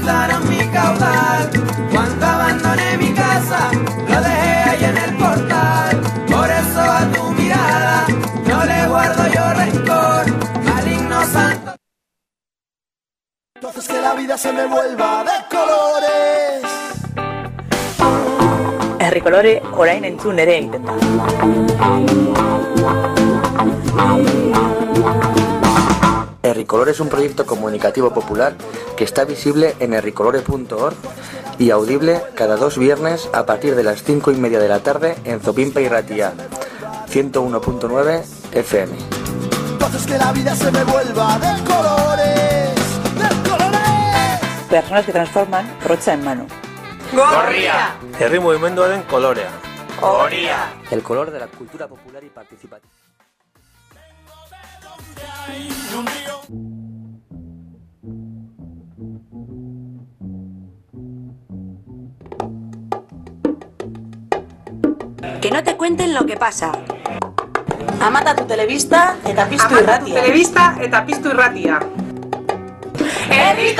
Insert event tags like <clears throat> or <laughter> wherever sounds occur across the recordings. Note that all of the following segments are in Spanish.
paralizaron mi caudal. Cuando abandoné mi casa, lo dejé ahí en el portal. Por eso a tu mirada no le guardo yo rencor. Maligno santo. Entonces que la vida se me vuelva de colores. Herrikolore orain entzun ere egiten da. Herricolor es un proyecto comunicativo popular que está visible en herricolore.org y audible cada dos viernes a partir de las 5 y media de la tarde en Zopimpa y Ratía, 101.9 FM. Entonces que la vida se me vuelva de colores. De colores. Personas que transforman brocha en mano. Gorria, Herri mugimenduaren kolorea. Oria. El color de la cultura popular y participativa. Que no te cuenten lo que pasa. Amata tu telebista eta piztu Amata tu irratia. telebista eta piztu irratia. Herri!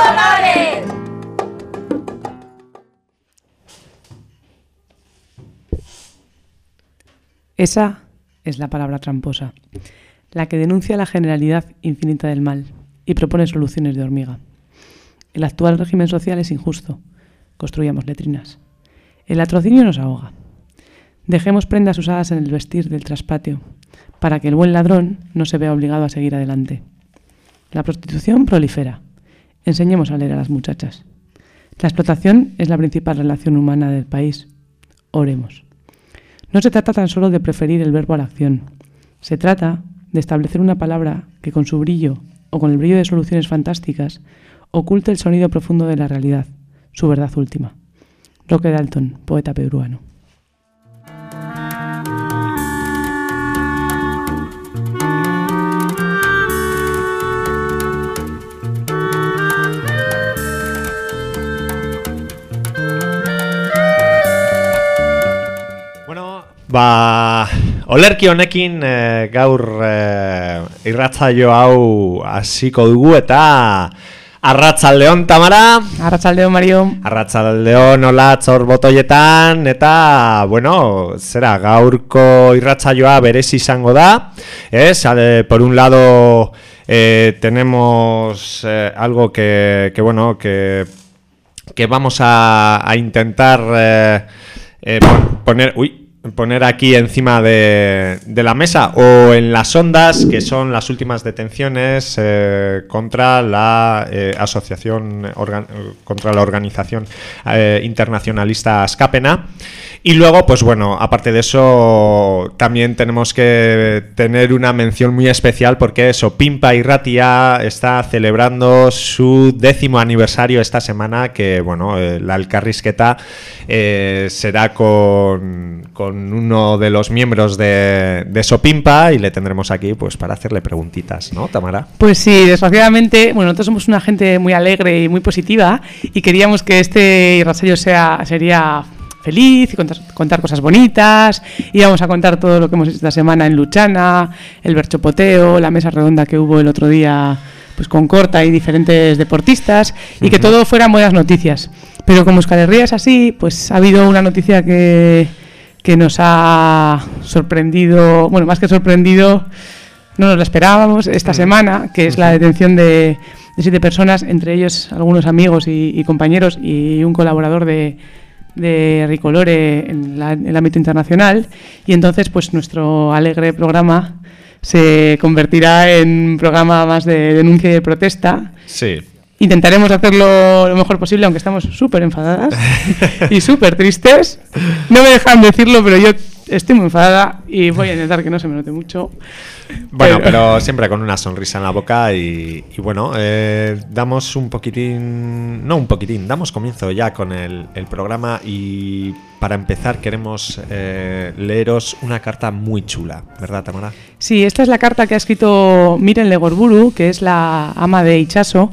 Esa es la palabra tramposa, la que denuncia la generalidad infinita del mal y propone soluciones de hormiga. El actual régimen social es injusto. Construyamos letrinas. El latrocinio nos ahoga. Dejemos prendas usadas en el vestir del traspatio, para que el buen ladrón no se vea obligado a seguir adelante. La prostitución prolifera. Enseñemos a leer a las muchachas. La explotación es la principal relación humana del país. Oremos. No se trata tan solo de preferir el verbo a la acción. Se trata de establecer una palabra que con su brillo o con el brillo de soluciones fantásticas oculte el sonido profundo de la realidad, su verdad última. Roque Dalton, poeta peruano. Bueno, olerki honekin eh, gaur eh, irratzaio hau hasiko dugu eta Arratzaldeon Tamara, Arratsaldeon Mario. Arratzaldeon Olatz hor botoietan. Eta bueno, zera gaurko irratzaioa berez izango da, es, eh, por un lado eh, tenemos eh, algo que, que bueno, que que vamos a, a intentar eh, eh, pon- poner, uy, poner aquí encima de, la mesa o en las ondas, que son las últimas detenciones eh, contra la eh, asociación, contra la organización eh, internacionalista Scapena. Y luego, pues bueno, aparte de eso, también tenemos que tener una mención muy especial porque eso, Pimpa y Ratia está celebrando su décimo aniversario esta semana, que bueno, la Alcarrisqueta será con uno de los miembros de, de Sopimpa y le tendremos aquí pues para hacerle preguntitas, ¿no, Tamara? Pues sí, desgraciadamente, bueno, nosotros somos una gente muy alegre y muy positiva y queríamos que este irrasayo sea sería feliz y contar, contar cosas bonitas. Íbamos a contar todo lo que hemos hecho esta semana en Luchana, el berchopoteo, la mesa redonda que hubo el otro día pues con Corta y diferentes deportistas y que todo fueran buenas noticias. Pero como Euskal Herria es así, pues ha habido una noticia que, que nos ha sorprendido, bueno, más que sorprendido, no nos la esperábamos esta semana, que es la detención de, de siete personas, entre ellos algunos amigos y, y compañeros y un colaborador de, de Ricolore en, la- en el ámbito internacional. Y entonces, pues nuestro alegre programa se convertirá en un programa más de denuncia y de protesta. Sí. Intentaremos hacerlo lo mejor posible, aunque estamos súper enfadadas <laughs> y súper tristes. No me dejan decirlo, pero yo estoy muy enfadada y voy a intentar que no se me note mucho. Bueno, pero siempre con una sonrisa en la boca y, y bueno, eh, damos un poquitín, no un poquitín, damos comienzo ya con el, el programa y para empezar queremos eh, leeros una carta muy chula, ¿verdad Tamara? Sí, esta es la carta que ha escrito Miren Legorburu, que es la ama de Ichaso.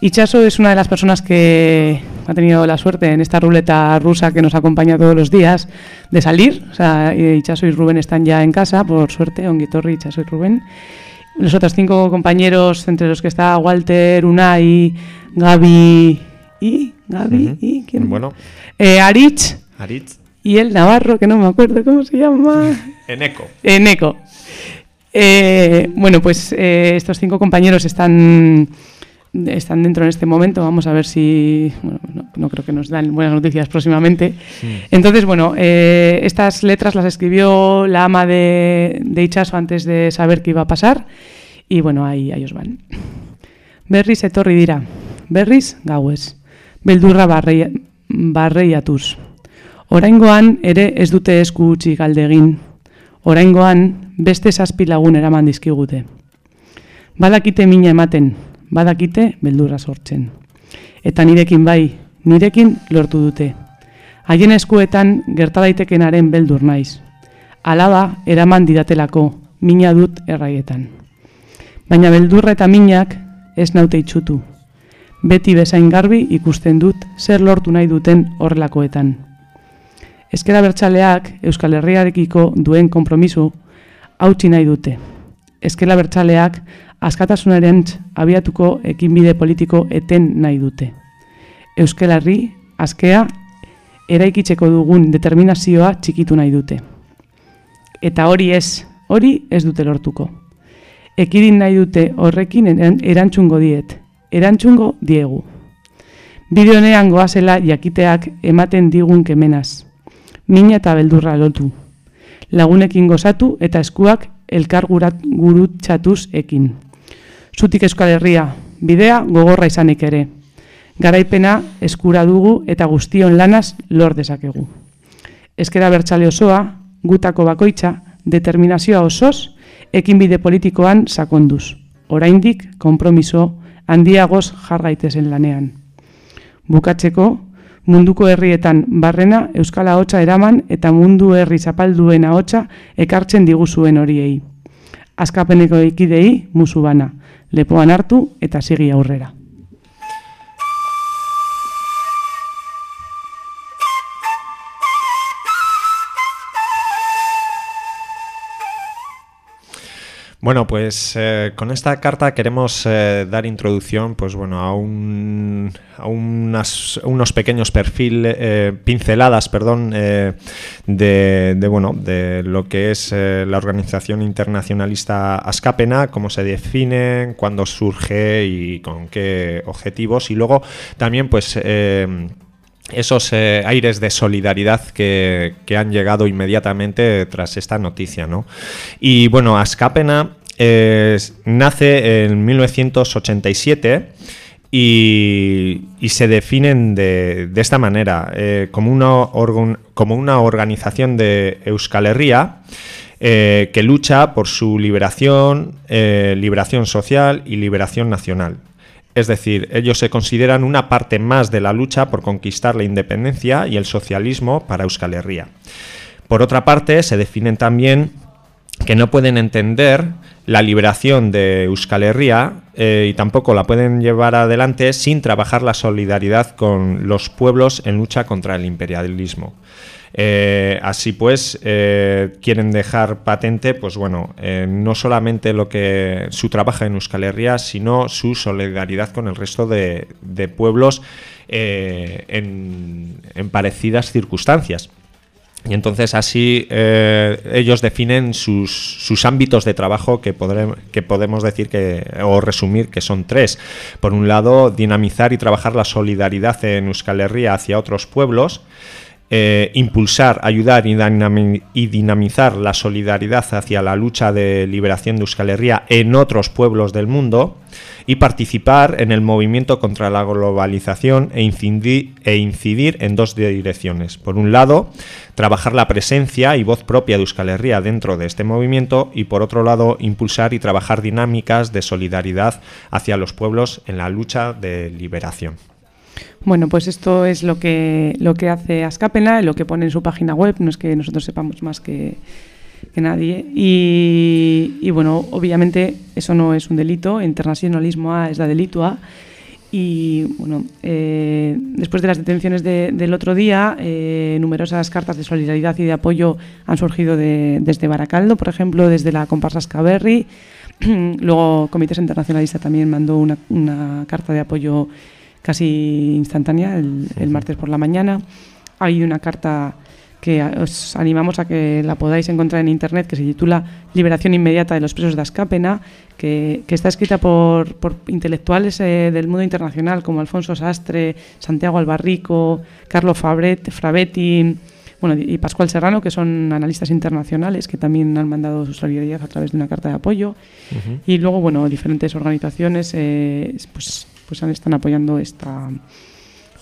Ichaso es una de las personas que ha tenido la suerte en esta ruleta rusa que nos acompaña todos los días de salir. O sea, Ichaso y Rubén están ya en casa, por suerte, Onguitorri, Ichaso y Rubén. Los otros cinco compañeros, entre los que está Walter, Unai, Gaby y Gaby y quién Bueno. Eh, Aritz Aritz. y el Navarro que no me acuerdo cómo se llama <laughs> Eneco. Eneco Eh, bueno pues eh, estos cinco compañeros están están dentro en este momento vamos a ver si bueno, no, no creo que nos dan buenas noticias próximamente entonces bueno eh, estas letras las escribió la ama de, de Itxaso antes de saber qué iba a pasar y bueno ahí, ahí os van Berriz etorri dira, berriz gauez. Beldurra barreia, barreiatuz. Oraingoan ere ez dute esku utzi galdegin. Oraingoan beste zazpi lagun eraman dizkigute. Badakite mina ematen, badakite beldurra sortzen. Eta nirekin bai, nirekin lortu dute. Haien eskuetan gerta daitekenaren beldur naiz. Alaba eraman didatelako, mina dut erraietan. Baina beldurra eta minak ez naute itxutu. Beti bezain garbi ikusten dut zer lortu nahi duten horrelakoetan. Ezkera bertsaleak Euskal Herriarekiko duen konpromisu hautsi nahi dute. Ezkera bertsaleak askatasunaren abiatuko ekinbide politiko eten nahi dute. Euskal Herri, askea, eraikitzeko dugun determinazioa txikitu nahi dute. Eta hori ez, hori ez dute lortuko. Ekidin nahi dute horrekin eran- erantzungo diet, erantzungo diegu. Bide honean goazela jakiteak ematen digun kemenaz. Mina eta beldurra lotu. Lagunekin gozatu eta eskuak elkar gurat, gurutzatuz ekin. Zutik Euskal Herria, bidea gogorra izanik ere. Garaipena eskura dugu eta guztion lanaz lor dezakegu. Ezkera bertsale osoa, gutako bakoitza, determinazioa osoz, ekinbide politikoan sakonduz. Oraindik konpromiso handiagoz jargaitezen lanean. Bukatzeko, munduko herrietan barrena Euskal ahotsa eraman eta mundu herri zapalduen ahotsa ekartzen diguzuen horiei. Azkapeneko ekidei musu bana, lepoan hartu eta sigi aurrera. Bueno, pues eh, con esta carta queremos eh, dar introducción, pues bueno, a, unos pequeños perfiles, eh, pinceladas, perdón, de, bueno, de lo que es la organización internacionalista Ascapena, cómo se define, cuándo surge y con qué objetivos, y luego también, pues. esos aires de solidaridad que, que han llegado inmediatamente tras esta noticia. ¿no? Y bueno, Ascapena nace en 1987 y, se definen de, esta manera, eh, como, una como una organización de Euskal Herria eh, que lucha por su liberación, eh, liberación social y liberación nacional. Es decir, ellos se consideran una parte más de la lucha por conquistar la independencia y el socialismo para Euskal Herria. Por otra parte, se definen también que no pueden entender la liberación de Euskal Herria eh, y tampoco la pueden llevar adelante sin trabajar la solidaridad con los pueblos en lucha contra el imperialismo. Eh, así pues, eh, quieren dejar patente, pues bueno, no solamente lo que su trabajo en Euskal Herria, sino su solidaridad con el resto de, pueblos en parecidas circunstancias. Y entonces así eh, ellos definen sus, sus ámbitos de trabajo que, que podemos decir que, o resumir que son tres. Por un lado, dinamizar y trabajar la solidaridad en Euskal Herria hacia otros pueblos. Eh, impulsar, ayudar y, dinami- y dinamizar la solidaridad hacia la lucha de liberación de Euskal Herria en otros pueblos del mundo y participar en el movimiento contra la globalización e incidir, e incidir en dos direcciones. Por un lado, trabajar la presencia y voz propia de Euskal Herria dentro de este movimiento y por otro lado, impulsar y trabajar dinámicas de solidaridad hacia los pueblos en la lucha de liberación. Bueno, pues esto es lo que, lo que hace Ascapena, lo que pone en su página web, no es que nosotros sepamos más que, nadie. Y, bueno, obviamente eso no es un delito, internacionalismo es la delitua. Y bueno, eh, después de las detenciones de- del otro día, eh, numerosas cartas de solidaridad y de apoyo han surgido de- desde Baracaldo, por ejemplo, desde la comparsa Scaberri. <clears throat> Luego, Comités Internacionalista también mandó una, una carta de apoyo casi instantánea el, el martes por la mañana. Hay una carta que os animamos a que la podáis encontrar en internet, que se titula Liberación inmediata de los presos de Ascapena, que, que está escrita por, por intelectuales eh, del mundo internacional como Alfonso Sastre, Santiago Albarrico, Carlo Fabret, Frabetti bueno, y Pascual Serrano, que son analistas internacionales que también han mandado su solidaridad a través de una carta de apoyo. Y luego, bueno, diferentes organizaciones eh, pues, pues están apoyando esta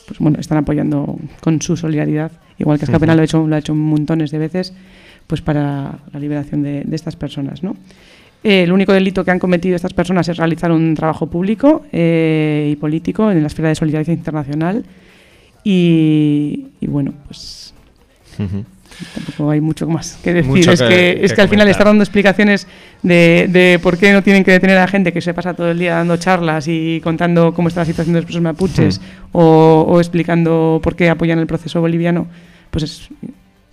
pues bueno, están apoyando con su solidaridad, igual que Escapena lo ha hecho, lo ha hecho montones de veces, pues para la liberación de, de estas personas, ¿no? Eh, el único delito que han cometido estas personas es realizar un trabajo público eh, y político en la esfera de solidaridad internacional y, y bueno, pues. Tampoco hay mucho más que decir. Mucho es que- que, es que al final está dando explicaciones de, de por qué no tienen que detener a gente que se pasa todo el día dando charlas y contando cómo está la situación de los presos mapuches o, o explicando por qué apoyan el proceso boliviano, pues es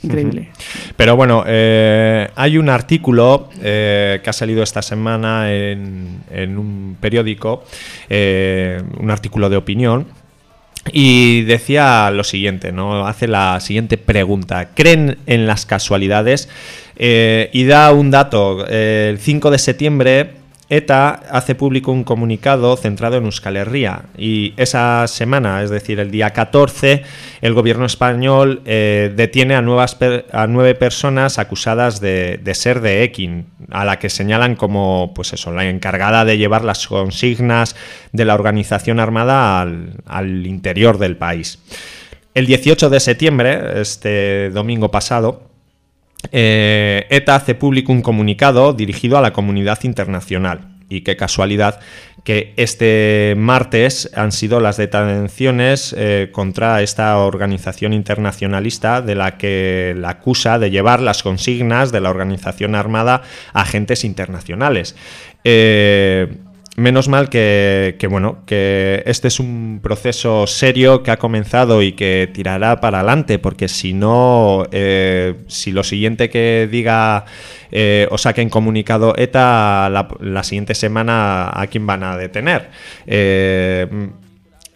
increíble. Pero bueno, eh, hay un artículo eh, que ha salido esta semana en, en un periódico, eh, un artículo de opinión, y decía lo siguiente, ¿no? Hace la siguiente pregunta. ¿Creen en las casualidades? Eh, y da un dato. El 5 de septiembre ETA hace público un comunicado centrado en Euskal Herria y esa semana, es decir, el día 14, el gobierno español eh, detiene a, nuevas a nueve personas acusadas de, ser de Ekin, a la que señalan como pues eso, la encargada de llevar las consignas de la organización armada al interior del país. El 18 de septiembre, este domingo pasado, eh, ETA hace público un comunicado dirigido a la comunidad internacional. Y qué casualidad que este martes han sido las detenciones eh, contra esta organización internacionalista de la que la acusa de llevar las consignas de la organización armada a agentes internacionales. Eh, Menos mal que, bueno, que este es un proceso serio que ha comenzado y que tirará para adelante, porque si no, eh, si lo siguiente que diga eh, o saquen comunicado ETA, la, siguiente semana a quién van a detener. Eh,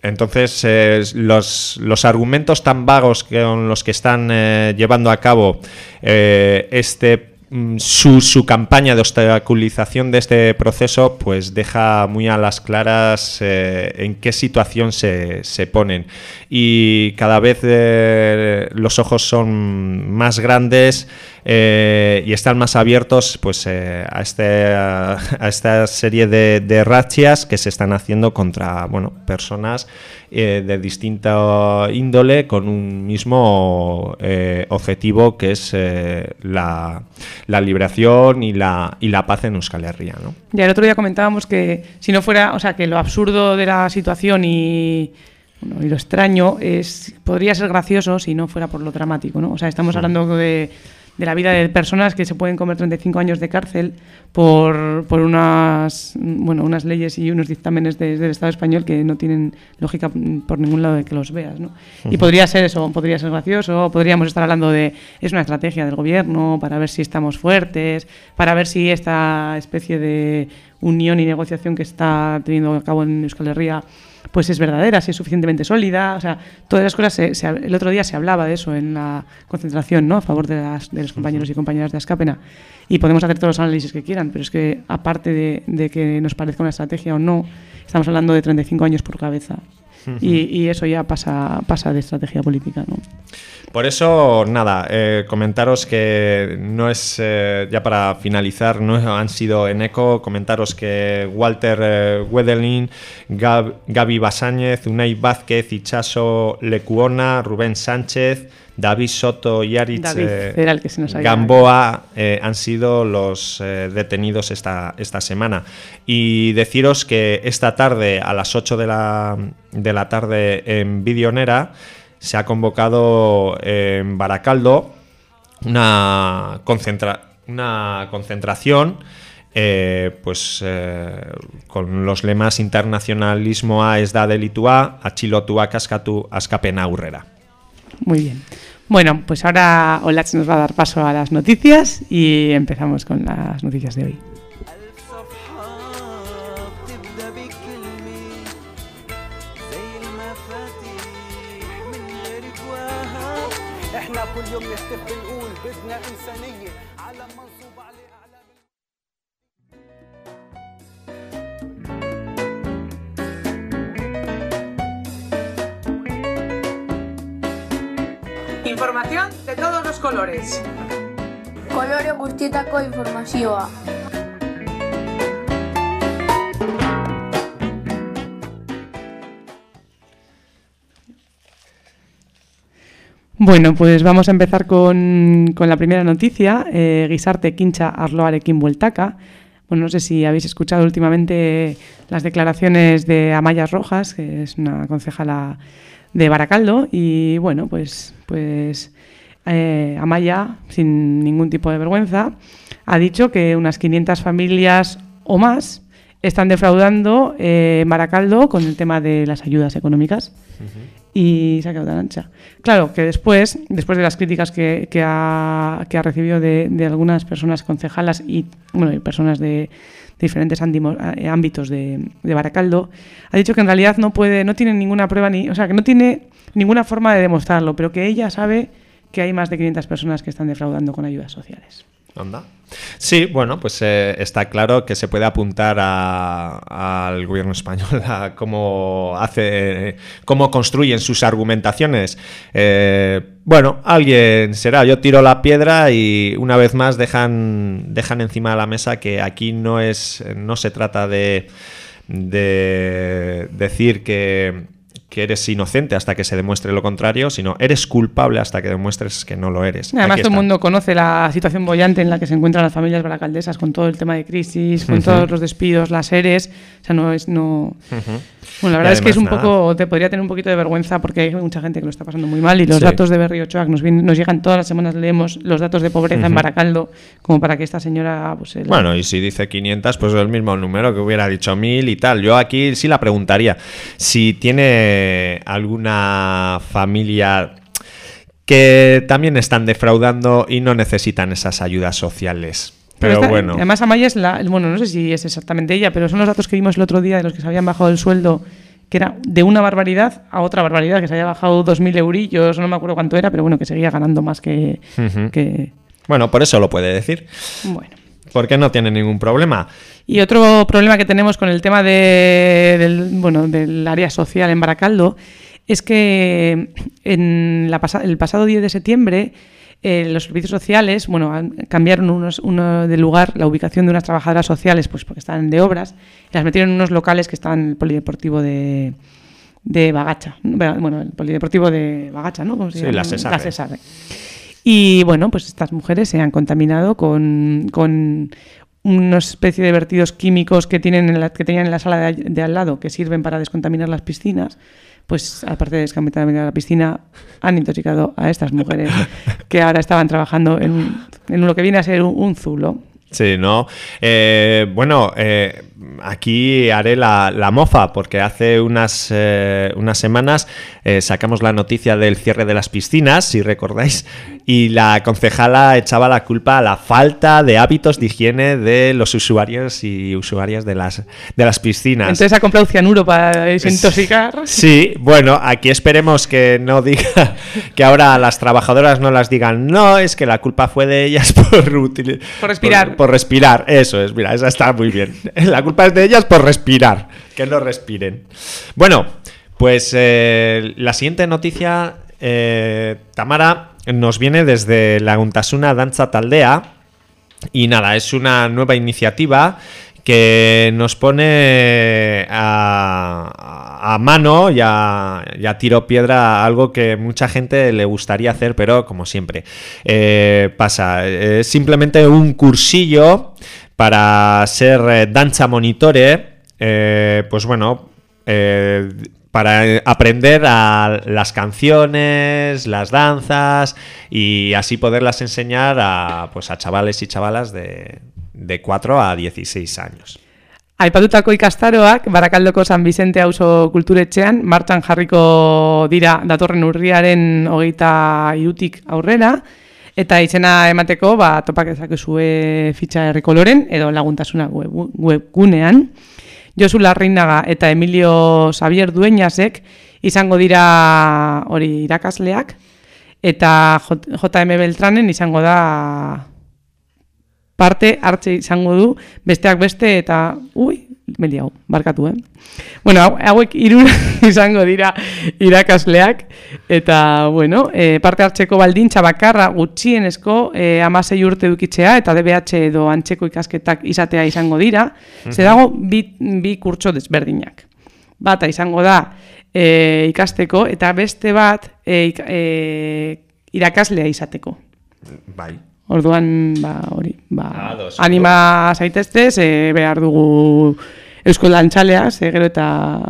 entonces, los, los argumentos tan vagos con los que están eh, llevando a cabo eh, este su, su campaña de obstaculización de este proceso pues deja muy a las claras eh, en qué situación se, se ponen. Y cada vez eh, los ojos son más grandes eh, y están más abiertos pues a, este, a esta serie de, de rachias que se están haciendo contra bueno personas eh, de distinta índole con un mismo eh, objetivo que es eh, la, la liberación y la, y la paz en Euskal Herria, ¿no? Ya el otro día comentábamos que si no fuera, o sea, que lo absurdo de la situación y, bueno, y lo extraño es podría ser gracioso si no fuera por lo dramático, ¿no? O sea, estamos hablando de, de la vida de personas que se pueden comer 35 años de cárcel por, por unas, bueno, unas leyes y unos dictámenes de- del Estado español que no tienen lógica por ningún lado de que los veas, ¿no? Y podría ser eso, podría ser gracioso, podríamos estar hablando de es una estrategia del gobierno para ver si estamos fuertes, para ver si esta especie de unión y negociación que está teniendo a cabo en Euskal Herria pues es verdadera, si es suficientemente sólida, o sea, todas las cosas, se- se- el otro día se hablaba de eso en la concentración, ¿no? A favor de, las- de los compañeros y compañeras de Ascapena. Y podemos hacer todos los análisis que quieran, pero es que aparte de, de que nos parezca una estrategia o no, estamos hablando de 35 años por cabeza. Y, y eso ya pasa, pasa de estrategia política, ¿no? Por eso, nada, eh, comentaros que no es, eh, ya para finalizar, no han sido en eco, comentaros que Walter eh, Wedelin, Gab- Gaby Basáñez, Unai Vázquez, Ichaso Lecuona, Rubén Sánchez, David Soto y Aritz David eh, era el que se nos había- Gamboa eh, han sido los eh, detenidos esta, esta semana. Y deciros que esta tarde, a las 8 de la, de la tarde en Videonera, se ha convocado en Baracaldo una, concentra- una concentración eh, pues eh, con los lemas internacionalismo a ez da delitua, atxilotuak askatu askapen aurrera. Muy bien. Bueno, pues ahora Olach nos va a dar paso a las noticias y empezamos con las noticias de hoy. Información de todos los colores. Kolore guztietako informazioa. Bueno, pues vamos a empezar con, con la primera noticia. Eh, Guisarte Quincha Arloarekin Bueltaca. Bueno, no sé si habéis escuchado últimamente las declaraciones de Amaya Rojas, que es una concejala de Baracaldo, y bueno, pues, pues eh, Amaya, sin ningún tipo de vergüenza, ha dicho que unas 500 familias o más están defraudando eh, en Baracaldo con el tema de las ayudas económicas y se ha quedado tan ancha. Claro, que después, después de las críticas que, que ha, que ha recibido de, de algunas personas concejalas y, bueno, y personas de diferentes eh, ámbitos de, de Baracaldo, ha dicho que en realidad no puede, no tiene ninguna prueba, ni, o sea, que no tiene ninguna forma de demostrarlo, pero que ella sabe que hay más de 500 personas que están defraudando con ayudas sociales. Anda. Sí, bueno, pues eh, está claro que se puede apuntar al gobierno español a cómo hace, cómo construyen sus argumentaciones. Eh, bueno, alguien será. Yo tiro la piedra y una vez más dejan, dejan encima de la mesa que aquí no es, no se trata de decir que que eres inocente hasta que se demuestre lo contrario, sino eres culpable hasta que demuestres que no lo eres. Además, todo el mundo conoce la situación bollante en la que se encuentran las familias baracaldesas con todo el tema de crisis, con Ujú. todos los despidos, las ERES. O sea, no es. No... Ujú. Bueno, la verdad es que es un nada. poco. Te podría tener un poquito de vergüenza porque hay mucha gente que lo está pasando muy mal y los Sí. datos de Berrio Ochoa que nos, vienen- nos llegan todas las semanas, leemos los datos de pobreza en Ujú. Baracaldo, como para que esta señora. Pues, el- Bueno, y si dice 500, pues es el mismo número que hubiera dicho 1000 y tal. Yo aquí sí la preguntaría si tiene alguna familia que también están defraudando y no necesitan esas ayudas sociales. Pero esta- bueno, Además, Amaya es la. Bueno, no sé si es exactamente ella, pero son los datos que vimos el otro día de los que se habían bajado el sueldo, que era de una barbaridad a otra barbaridad, que se había bajado 2.000 eurillos, no me acuerdo cuánto era, pero bueno, que seguía ganando más que. Que bueno, por eso lo puede decir. bueno. Porque no tiene ningún problema. Y otro problema que tenemos con el tema de- del, bueno, del área social en Baracaldo es que en la pasa- el pasado 10 de septiembre eh, los servicios sociales bueno, cambiaron unos, uno de lugar la ubicación de unas trabajadoras sociales pues porque estaban de obras y las metieron en unos locales que estaban en el polideportivo de, de Bagacha. Bueno, el polideportivo de Bagacha, ¿no? ¿Cómo se Sí, la. Sesarre. Y bueno, pues estas mujeres se han contaminado con, con una especie de vertidos químicos que, tienen en la- que tenían en la sala de, al- de al lado que sirven para descontaminar las piscinas. Pues aparte de descontaminar la piscina, han intoxicado a estas mujeres que ahora estaban trabajando en, en lo que viene a ser un, un zulo. Sí, ¿no? Eh, bueno, eh, aquí haré la, la mofa porque hace unas, eh, unas semanas sacamos la noticia del cierre de las piscinas, si recordáis, y la concejala echaba la culpa a la falta de hábitos de higiene de los usuarios y usuarias de las, de las piscinas. Entonces ha comprado cianuro para desintoxicar. <laughs> Sí, bueno, aquí esperemos que no diga que ahora a las trabajadoras no las digan, no, es que la culpa fue de ellas <laughs> por Por respirar. Por, por respirar, eso es, mira, esa está muy bien. <laughs> La culpa es de ellas por respirar, que no respiren. Bueno, pues eh, la siguiente noticia, eh, Tamara, nos viene desde la Untasuna Danza Taldea. Y nada, es una nueva iniciativa que nos pone a, a mano y a, tiro piedra algo que mucha gente le gustaría hacer, pero como siempre eh, pasa. Es simplemente un cursillo para ser eh, danza monitore. eh, pues bueno, eh, para eh, aprender a las canciones, las danzas y así poderlas enseñar a, pues a chavales y chavalas de, de 4 a 16 años. Aipatutako ikastaroak Barakaldoko San Vicente auzo kulturetxean martxan jarriko dira datorren urriaren hogeita irutik aurrera eta izena emateko ba, topak ezakezue fitxa errekoloren edo laguntasuna web, webgunean. Josu Larrinaga eta Emilio Xavier Dueñasek izango dira hori irakasleak eta JM Beltranen izango da parte hartze izango du besteak beste eta ui, meli hau, barkatu, eh? Bueno, hau- hauek hiru <laughs> izango dira irakasleak eta bueno, e, parte hartzeko baldintza bakarra gutxienezko e, amasei urte edukitzea eta DBH edo antzeko ikasketak izatea izango dira, ze dago bi, bi kurtso desberdinak. Bata izango da e, ikasteko eta beste bat e, e, irakaslea izateko. Bai. Orduan, ba, hori, ba, Ados, anima zaitezte, ze behar dugu eusko lantxalea, ze gero eta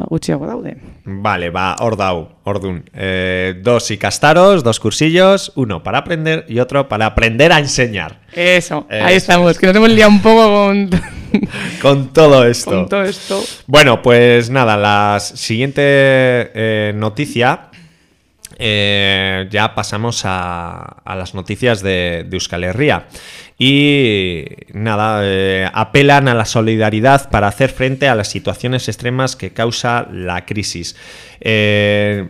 gutxiago daude. Vale, va, hor dau, ordun. Eh, dos ikastaros, dos cursillos, uno para aprender y otro para aprender a enseñar. Eso, Eso ahí estamos, que nos hemos liado un poco con, <laughs> Con todo esto. con todo esto. Bueno, pues nada, la siguiente eh, noticia. Eh, ya pasamos a, las noticias de, de Euskal Herria. Y nada, eh, apelan a la solidaridad para hacer frente a las situaciones extremas que causa la crisis. Eh,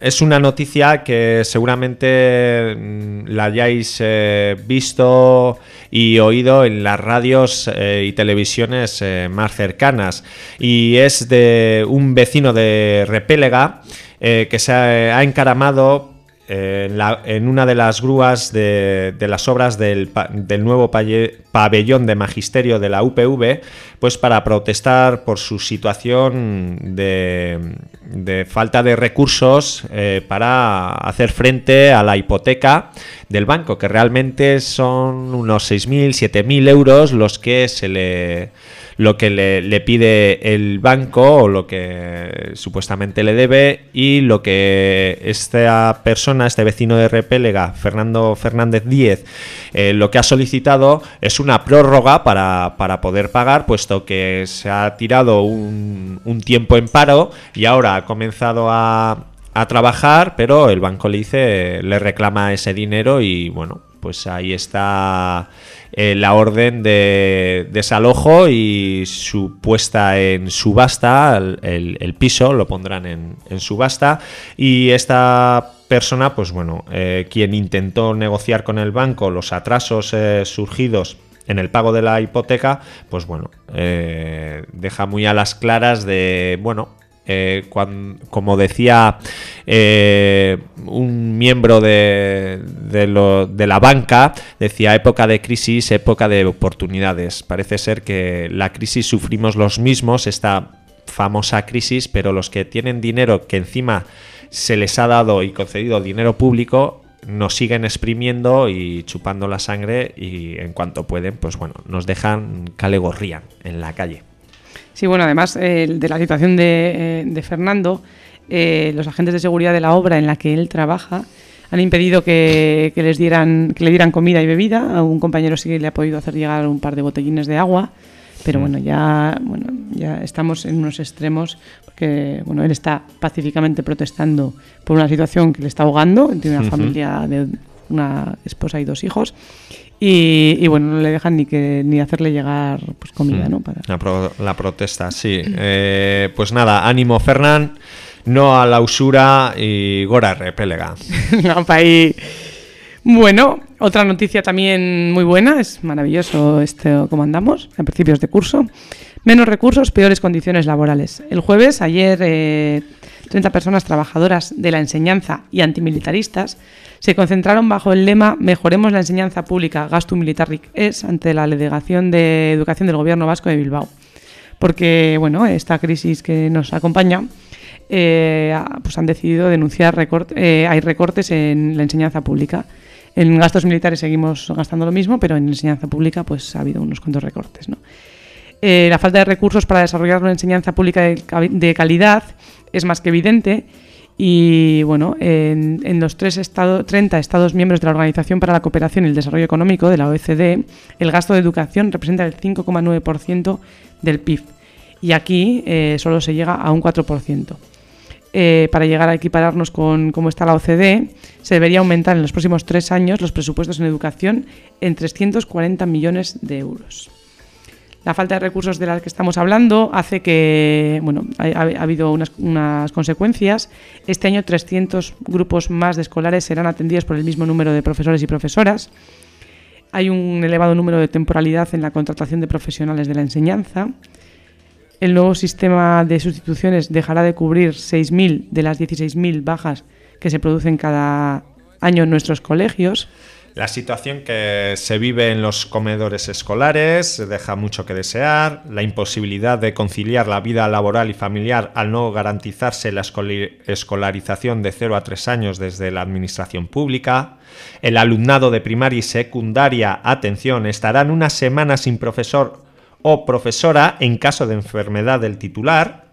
es una noticia que seguramente mm, la hayáis visto y oído en las radios y televisiones más cercanas. Y es de un vecino de Repélega eh, que se ha, encaramado eh, en, una de las grúas de, las obras del, nuevo pabellón de magisterio de la UPV, pues para protestar por su situación de, de falta de recursos eh, para hacer frente a la hipoteca del banco, que realmente son unos 6.000, 7.000 euros los que se le lo que le, le pide el banco o lo que supuestamente le debe y lo que esta persona, este vecino de Repélega, Fernando Fernández Díez, eh, lo que ha solicitado es una prórroga para, para poder pagar, puesto que se ha tirado un, un tiempo en paro y ahora ha comenzado a, a trabajar, pero el banco le dice, le reclama ese dinero y bueno, pues ahí está eh, la orden de desalojo y su puesta en subasta, el, piso lo pondrán en, subasta. Y esta persona, pues bueno, eh, quien intentó negociar con el banco los atrasos eh, surgidos en el pago de la hipoteca, pues bueno, deja muy a las claras de, bueno, eh, como decía eh, un miembro de la banca, decía época de crisis, época de oportunidades. Parece ser que la crisis sufrimos los mismos, esta famosa crisis, pero los que tienen dinero que encima se les ha dado y concedido dinero público, nos siguen exprimiendo y chupando la sangre y en cuanto pueden, pues bueno, nos dejan calegorrían en la calle. Sí, bueno, además eh, de la situación de, eh, de Fernando, eh, los agentes de seguridad de la obra en la que él trabaja han impedido que, que les dieran, que le dieran comida y bebida. A un compañero sí que le ha podido hacer llegar un par de botellines de agua, pero bueno, ya, bueno, ya estamos en unos extremos porque bueno, él está pacíficamente protestando por una situación que le está ahogando. Tiene una familia de una esposa y dos hijos. Y, y, bueno, no le dejan ni que ni hacerle llegar pues comida, ¿no? Para, La, pro- la protesta, sí. Eh, pues nada, ánimo Fernán, no a la usura y Gora Repélega. <laughs> Ahí. Bueno, otra noticia también muy buena, es maravilloso esto como andamos, a principios de curso. Menos recursos, peores condiciones laborales. El jueves, ayer, eh, 30 personas trabajadoras de la enseñanza y antimilitaristas se concentraron bajo el lema Mejoremos la enseñanza pública, gasto militarric es, ante la delegación de educación del gobierno vasco de Bilbao. Porque, bueno, esta crisis que nos acompaña eh, pues han decidido denunciar recort- eh, hay recortes en la enseñanza pública. En gastos militares seguimos gastando lo mismo, pero en enseñanza pública pues ha habido unos cuantos recortes. ¿no? Eh, la falta de recursos para desarrollar una enseñanza pública de, calidad es más que evidente y bueno, en, en los tres estado- 30 Estados miembros de la Organización para la Cooperación y el Desarrollo Económico de la OECD, el gasto de educación representa el 5,9% del PIB y aquí eh, solo se llega a un 4%. Eh, para llegar a equipararnos con cómo está la OCDE, se debería aumentar en los próximos tres años los presupuestos en educación en 340 millones de euros. La falta de recursos de las que estamos hablando hace que, bueno, ha habido unas, unas consecuencias. Este año 300 grupos más de escolares serán atendidos por el mismo número de profesores y profesoras. Hay un elevado número de temporalidad en la contratación de profesionales de la enseñanza. El nuevo sistema de sustituciones dejará de cubrir 6.000 de las 16.000 bajas que se producen cada año en nuestros colegios. La situación que se vive en los comedores escolares deja mucho que desear, la imposibilidad de conciliar la vida laboral y familiar al no garantizarse la escolarización de 0 a 3 años desde la administración pública, el alumnado de primaria y secundaria, atención, estarán una semana sin profesor o profesora en caso de enfermedad del titular.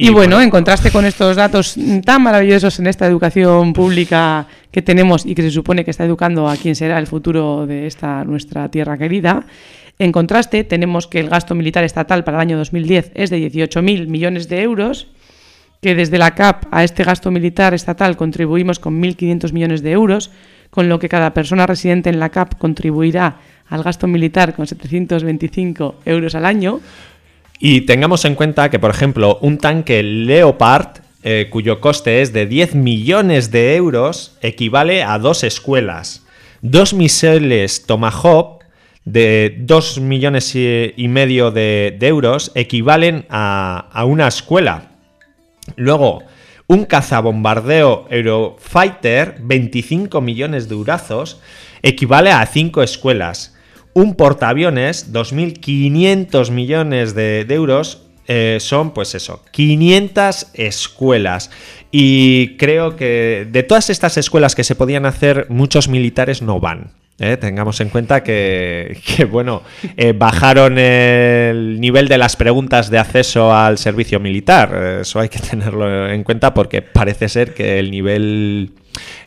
Y, bueno, en contraste con estos datos tan maravillosos en esta educación pública que tenemos y que se supone que está educando a quien será el futuro de esta nuestra tierra querida, en contraste tenemos que el gasto militar estatal para el año 2010 es de 18.000 millones de euros, que desde la CAP a este gasto militar estatal contribuimos con 1.500 millones de euros, con lo que cada persona residente en la CAP contribuirá al gasto militar con 725 euros al año. Y tengamos en cuenta que, por ejemplo, un tanque Leopard, eh, cuyo coste es de 10 millones de euros, equivale a dos escuelas. Dos misiles Tomahawk de 2 millones y, medio de, euros equivalen a, a una escuela. Luego, un cazabombardeo Eurofighter, 25 millones de eurazos, equivale a 5 escuelas. Un portaaviones, 2.500 millones de, euros, eh, son pues eso, 500 escuelas. Y creo que de todas estas escuelas que se podían hacer, muchos militares no van. ¿eh? Tengamos en cuenta <laughs> que, bueno, eh, bajaron el nivel de las preguntas de acceso al servicio militar. Eso hay que tenerlo en cuenta porque parece ser que el nivel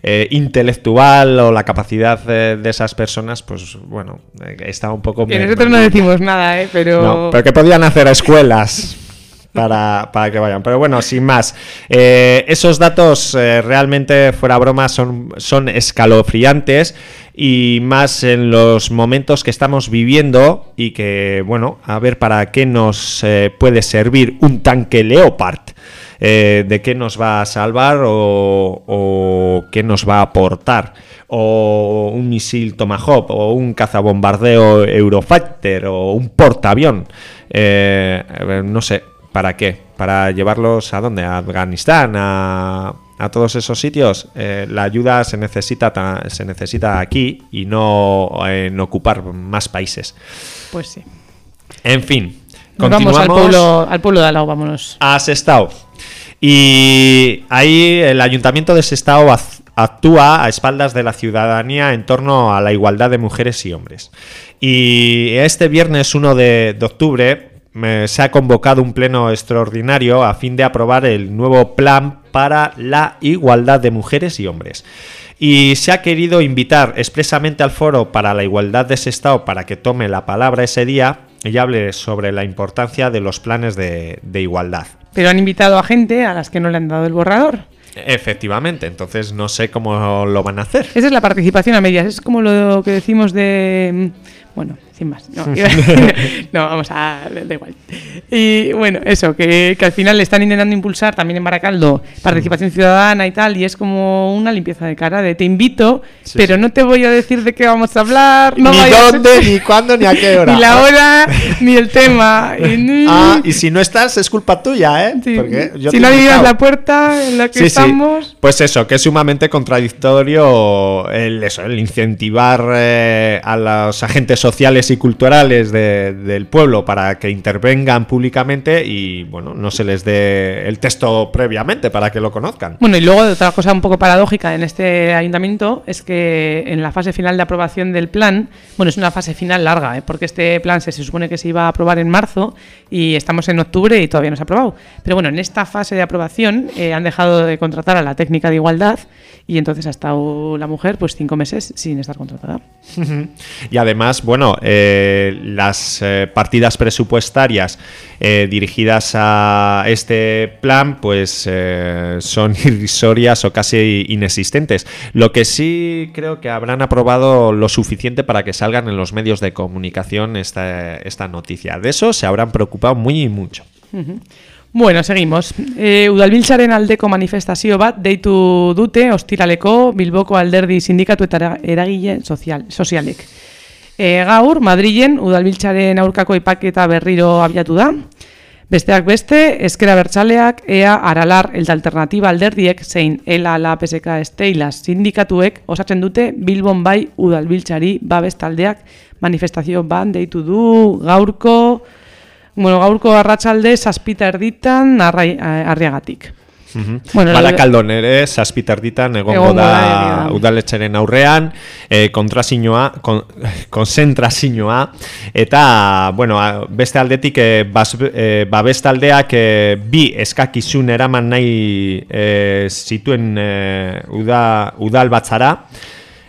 eh, intelectual o la capacidad eh, de esas personas, pues bueno, eh, está un poco... Que nosotros no decimos nada, ¿eh? pero... no, pero que podían hacer escuelas <laughs> para, para que vayan. Pero bueno, sin más. eh, esos datos eh, realmente, fuera broma, son, son escalofriantes y más en los momentos que estamos viviendo y que, bueno, a ver para qué nos eh, puede servir un tanque Leopard. Eh, de qué nos va a salvar o, o qué nos va a aportar. O un misil Tomahawk o un cazabombardeo Eurofighter o un portaavión. Eh, no sé para qué para llevarlos a dónde a Afganistán a, a todos esos sitios Eh, la ayuda se necesita ta- se necesita aquí y no en ocupar más países. Pues sí. en fin Nos vamos al continuamos pueblo, al pueblo de al lado, vámonos. a Sestao. Y ahí el ayuntamiento de Sestao actúa a espaldas de la ciudadanía en torno a la igualdad de mujeres y hombres. Y este viernes 1 de, de octubre se ha convocado un pleno extraordinario a fin de aprobar el nuevo plan para la igualdad de mujeres y hombres. Y se ha querido invitar expresamente al foro para la igualdad de Sestao para que tome la palabra ese día y hable sobre la importancia de los planes de, de igualdad. Pero han invitado a gente a las que no le han dado el borrador. Efectivamente, entonces no sé cómo lo van a hacer. Esa es la participación a medias. Es como lo que decimos de. mm, Bueno, sin más. No, <laughs> no, vamos a. Da igual. Y bueno, eso, que, que al final le están intentando impulsar también en Baracaldo participación ciudadana y tal. Y es como una limpieza de cara de te invito, Sí, pero sí. no te voy a decir de qué vamos a hablar. No ni a dónde, ni cuándo, ni a qué hora. <laughs> Ni la hora, ni el tema. Y <laughs> ni- Ah, y si no estás, es culpa tuya, ¿eh? Sí. Porque yo si no adivinas la puerta en la que estamos. Pues eso, que es sumamente contradictorio el, eso, el incentivar eh, a los agentes sociales y culturales de- del pueblo para que intervengan públicamente y bueno, no se les dé el texto previamente para que lo conozcan. Bueno, y luego otra cosa un poco paradójica en este ayuntamiento es que en la fase final de aprobación del plan, bueno, es una fase final larga, ¿eh? porque este plan se, se supone que se iba a aprobar en marzo y estamos en octubre y todavía no se ha aprobado. Pero bueno, en esta fase de aprobación eh, han dejado de contratar a la técnica de igualdad y entonces ha estado la mujer pues cinco meses sin estar contratada. <laughs> Y además, bueno, eh, las eh, partidas presupuestarias eh, dirigidas a este plan, pues eh, son <laughs> irrisorias o casi inexistentes. Lo que sí creo que habrán aprobado lo suficiente para que salgan en los medios de comunicación esta, esta noticia. De eso se habrán preocupado muy y mucho. Bueno, seguimos. E, udalbiltzaren aldeko manifestazio bat deitu dute ostiraleko Bilboko alderdi sindikatu eta era- eragile sozial, sozialek. E, gaur, Madrilen udalbiltzaren aurkako ipaketa berriro abiatu da. Besteak beste, ezkera bertsaleak, EA, Aralar, Elda Alternativa alderdiek, zein ELA, La, PSK, Esteilas sindikatuek osatzen dute Bilbon bai udalbiltzari babes taldeak manifestazio ban deitu du gaurko, bueno, gaurko arratsalde zazpita erditan arrai, arriagatik. Mhm. Bueno, Barakaldon ere, zazpiterditan egongo da, da, udaletxeren aurrean, e, kontrazioa, kon, konzentrazioa, eta, bueno, beste aldetik, e, bas, e, babestaldeak e, bi eskakizun eraman nahi e, zituen e, uda, udal batzara,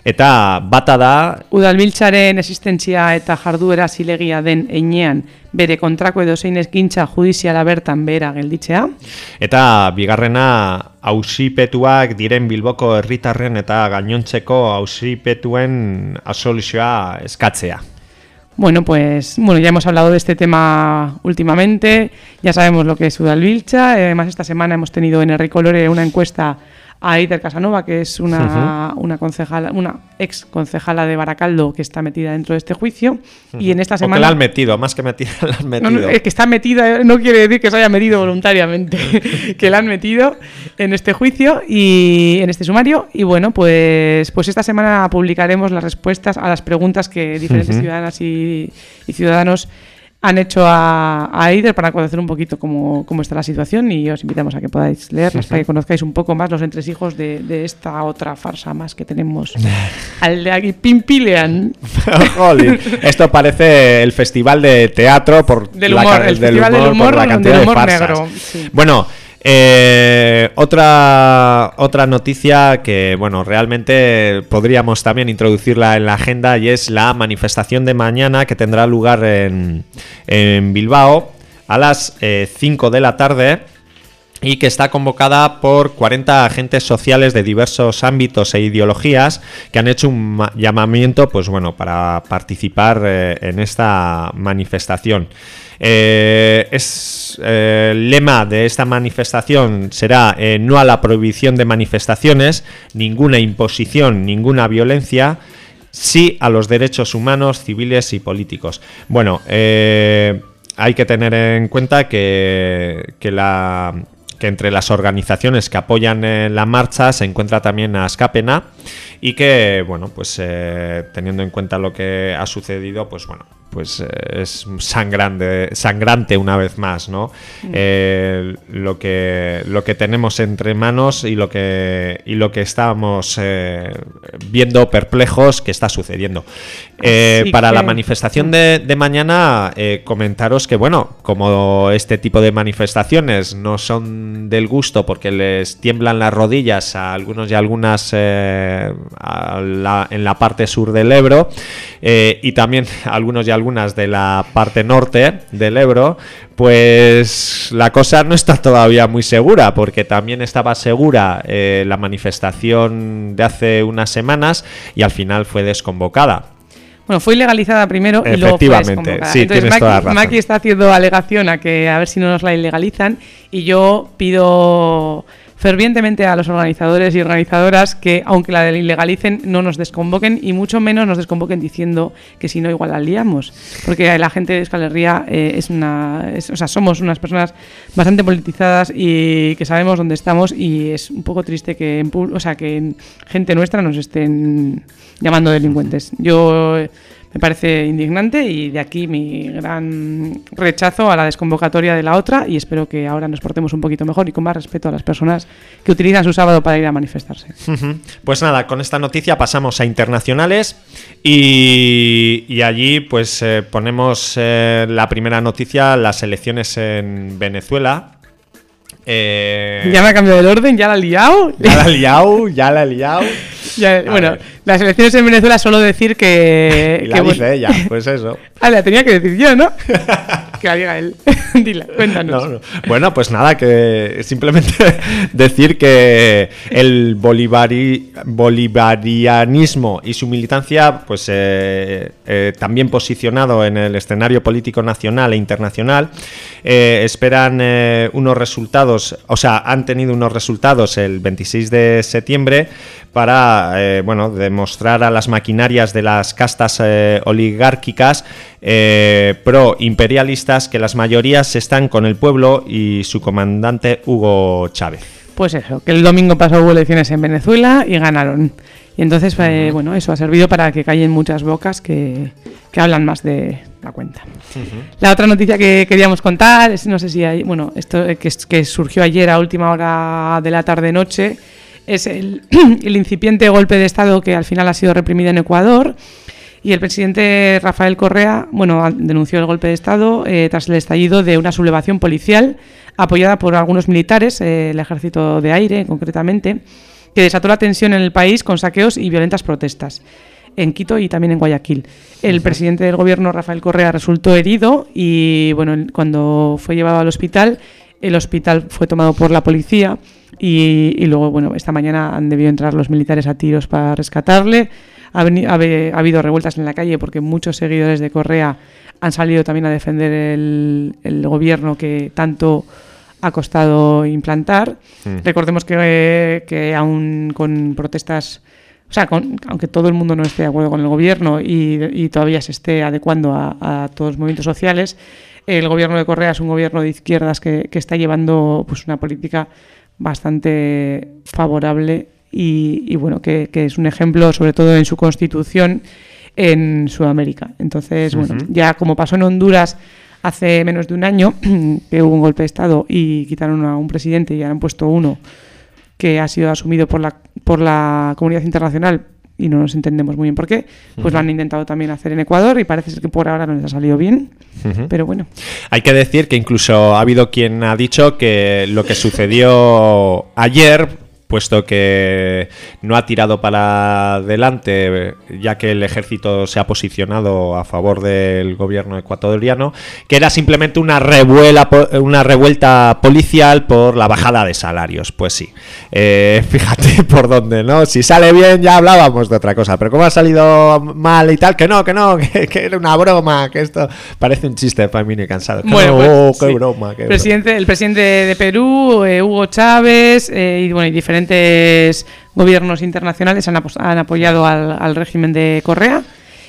eta bata da, Udalbiltzaren existentzia eta jarduera zilegia den einean bere kontrako edo zein ezkintza judiziala bertan behera gelditzea. Eta bigarrena ausipetuak diren Bilboko herritarren eta gainontzeko ausipetuen absoluzioa eskatzea. Bueno, pues bueno, ya hemos hablado de este tema últimamente, ya sabemos lo que es Udalbiltza, eh, además esta semana hemos tenido en el Recolore una encuesta a Eider Casanova, que es una, una concejala, una ex concejala de Baracaldo que está metida dentro de este juicio, y en esta O que semana... la han metido, más que metida, <laughs> la han metido. no, es que está metida, eh, no quiere decir que se haya metido voluntariamente, <laughs> que la han metido en este juicio y en este sumario. Y bueno, pues, pues esta semana publicaremos las respuestas a las preguntas que diferentes ciudadanas y, y ciudadanos han hecho a, a Eider para conocer un poquito cómo, cómo está la situación y os invitamos a que podáis leerlas para que conozcáis un poco más los entresijos de, de esta otra farsa más que tenemos <laughs> al de aquí Pimpilean. <laughs> Esto parece el festival de teatro por Del la humor, el festival del por humor, la del cantidad de humor farsas. negro, sí. Bueno, eh, otra otra noticia que bueno realmente podríamos también introducirla en la agenda y es la manifestación de mañana que tendrá lugar en, en Bilbao a las 5 de la tarde y que está convocada por 40 agentes sociales de diversos ámbitos e ideologías que han hecho un ma- llamamiento pues bueno para participar eh, en esta manifestación. Eh, es eh, el lema de esta manifestación será eh, no a la prohibición de manifestaciones, ninguna imposición, ninguna violencia, sí a los derechos humanos, civiles y políticos. Bueno, eh, hay que tener en cuenta que, entre las organizaciones que apoyan la marcha se encuentra también Ascapena y que bueno pues teniendo en cuenta lo que ha sucedido pues bueno pues eh, es sangrante sangrante una vez más no Eh, lo que lo que tenemos entre manos y lo que y lo que estamos eh, viendo perplejos que está sucediendo. Así para la manifestación de, de mañana comentaros que bueno como este tipo de manifestaciones no son del gusto porque les tiemblan las rodillas a algunos y algunas a la- en la parte sur del Ebro y también <laughs> a algunos y algunas de la parte norte del Ebro pues la cosa no está todavía muy segura porque también estaba segura eh, la manifestación de hace unas semanas y al final fue desconvocada Bueno, fue ilegalizada primero y luego fue Efectivamente, desconvocada. sí, Entonces, Maki, toda la razón. Maki está haciendo alegación a que a ver si no nos la ilegalizan y yo pido fervientemente a los organizadores y organizadoras que aunque la ilegalicen no nos desconvoquen y mucho menos nos desconvoquen diciendo que si no igual la liamos. Porque la gente de Euskal eh, es una o sea somos unas personas bastante politizadas y que sabemos dónde estamos y es un poco triste que o sea que en gente nuestra nos estén llamando delincuentes. Yo me parece indignante y de aquí mi gran rechazo a la desconvocatoria de la otra y espero que ahora nos portemos un poquito mejor y con más respeto a las personas que utilizan su sábado para ir a manifestarse. Pues nada, con esta noticia pasamos a internacionales y, y allí pues eh, ponemos eh, la primera noticia, las elecciones en Venezuela. Eh, Ya me ha cambiado el orden, ya la he liado. ya la he liado, ya la he liado. <laughs> Ya, bueno, las elecciones en Venezuela solo decir que... <laughs> Y la que, dice bueno- ella, pues eso. <laughs> Ah, la tenía que decir yo, ¿no? <laughs> que la diga él. <laughs> Dila, cuéntanos. No, no. Bueno, pues nada, que simplemente <laughs> decir que el bolivari- bolivarianismo y su militancia, pues eh, eh, también posicionado en el escenario político nacional e internacional, eh, esperan eh, unos resultados, o sea, han tenido unos resultados el 26 de septiembre para, eh, bueno, demostrar a las maquinarias de las castas eh, oligárquicas eh, pro-imperialistas que las mayorías están con el pueblo y su comandante Hugo Chávez. Pues eso, que el domingo pasó hubo elecciones en Venezuela y ganaron. Y entonces, eh, bueno, eso ha servido para que callen muchas bocas que, que hablan más de la cuenta. La otra noticia que queríamos contar es, no sé si hay, bueno, esto eh, que, que surgió ayer a última hora de la tarde-noche, es el, <clears throat> el incipiente golpe de Estado que al final ha sido reprimido en Ecuador. Y el presidente Rafael Correa, bueno, denunció el golpe de Estado eh, tras el estallido de una sublevación policial apoyada por algunos militares, eh, el ejército de aire concretamente, que desató la tensión en el país con saqueos y violentas protestas en Quito y también en Guayaquil. El presidente del gobierno, Rafael Correa, resultó herido y bueno, cuando fue llevado al hospital, el hospital fue tomado por la policía y, y luego, bueno, esta mañana han debido entrar los militares a tiros para rescatarle. Ha, habido revueltas en la calle porque muchos seguidores de Correa han salido también a defender el, el gobierno que tanto ha costado implantar. Mm. Recordemos que, que aún con protestas, o sea, con- aunque todo el mundo no esté de acuerdo con el gobierno y, y todavía se esté adecuando a, a todos los movimientos sociales, el gobierno de Correa es un gobierno de izquierdas que, que está llevando pues una política bastante favorable y, y, bueno, que, que es un ejemplo sobre todo en su constitución en Sudamérica. Entonces, bueno, ya como pasó en Honduras hace menos de un año, <clears throat> que hubo un golpe de Estado y quitaron a un presidente y ahora han puesto uno que ha sido asumido por la, por la comunidad internacional y no nos entendemos muy bien por qué, pues lo han intentado también hacer en Ecuador y parece ser que por ahora no les ha salido bien, pero bueno. Hay que decir que incluso ha habido quien ha dicho que lo que sucedió ayer, puesto que no ha tirado para adelante, ya que el ejército se ha posicionado a favor del gobierno ecuatoriano, que era simplemente una revuela, una revuelta policial por la bajada de salarios. Pues sí, Eh, <laughs> fíjate por dónde, ¿no? Si sale bien ya hablábamos de otra cosa, pero como ha salido mal y tal, que no, que no, <laughs> que, que era una broma, que esto parece un chiste para mí ni cansado. Que Bueno, no, pues, oh, qué sí. broma, qué broma. presidente, el presidente de Perú, eh, Hugo Chávez, eh, y bueno, y diferentes gobiernos internacionales han, han apoyado al, al régimen de Correa.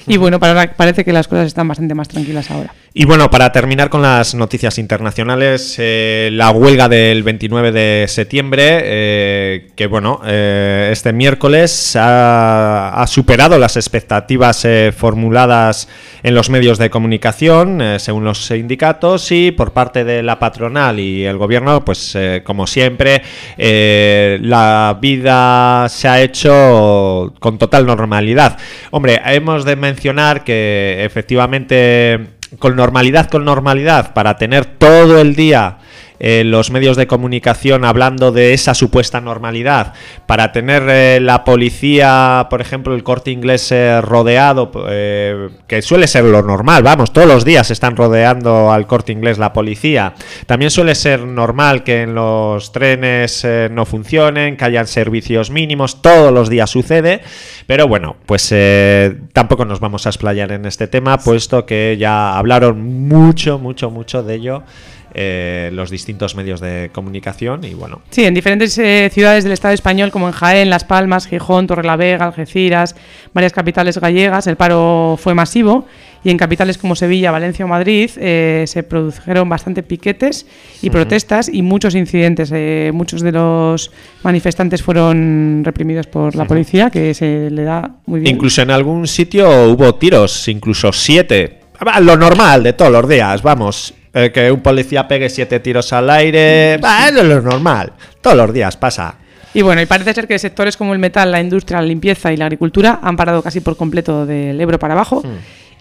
Y bueno, para- parece que las cosas están bastante más tranquilas ahora. Y bueno, para terminar con las noticias internacionales, eh, la huelga del 29 de septiembre, eh, que bueno, eh, este miércoles ha, superado las expectativas formuladas en los medios de comunicación, según los sindicatos, y por parte de la patronal y el gobierno, pues como siempre, la vida se ha hecho con total normalidad. Hombre, hemos de mencionar que efectivamente con normalidad, con normalidad, para tener todo el día eh, los medios de comunicación hablando de esa supuesta normalidad, para tener eh, la policía, por ejemplo, el corte inglés eh, rodeado, eh, que suele ser lo normal, vamos, todos los días están rodeando al corte inglés la policía. También suele ser normal que en los trenes no funcionen, que hayan servicios mínimos, todos los días sucede, pero bueno, pues tampoco nos vamos a explayar en este tema, puesto que ya hablaron mucho, mucho, mucho de ello eh, los distintos medios de comunicación y bueno. Sí, en diferentes eh, ciudades del Estado español, como en Jaén, Las Palmas, Gijón, Torrelavega, Algeciras, varias capitales gallegas, el paro fue masivo. Y en capitales como Sevilla, Valencia o Madrid eh, se produjeron bastante piquetes y Ujú. protestas y muchos incidentes. Eh, muchos de los manifestantes fueron reprimidos por la policía, que se le da muy bien. Incluso en algún sitio hubo tiros, incluso siete. Ah, Lo normal de todos los días, vamos. Eh, que un policía pegue siete tiros al aire, bah, es lo normal. Todos los días pasa. Y bueno, y parece ser que sectores como el metal, la industria, la limpieza y la agricultura han parado casi por completo del Ebro para abajo.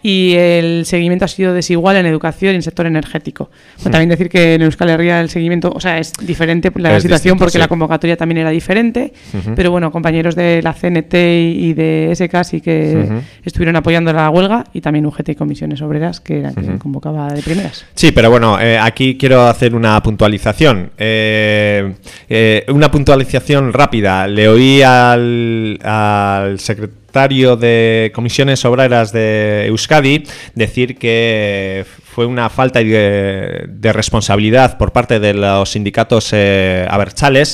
Y el seguimiento ha sido desigual en educación y en sector energético. Bueno, también decir que en Euskal Herria el seguimiento, o sea, es diferente la Es situación distinto, porque sí. la convocatoria también era diferente, pero bueno, compañeros de la CNT y de SK sí que estuvieron apoyando la huelga y también UGT y Comisiones Obreras, que era quien convocaba de primeras. Sí, pero bueno, eh, aquí quiero hacer una puntualización. Eh, eh, una puntualización rápida. Le oí al, al secretario de Comisiones Obreras de Euskadi decir que fue una falta de, de responsabilidad por parte de los sindicatos eh,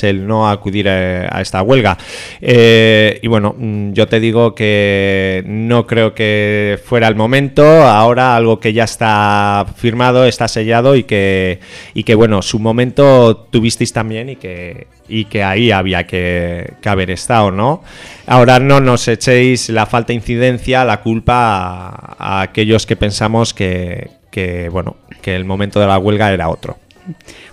el no acudir eh, a esta huelga. Eh, y bueno, mm, yo te digo que no creo que fuera el momento. Ahora algo que ya está firmado, está sellado y que, y que bueno, su momento tuvisteis también y que, y que ahí había que, que haber estado, ¿no? Ahora no nos echéis la falta de incidencia, la culpa a, a aquellos que pensamos que, que, bueno, que el momento de la huelga era otro.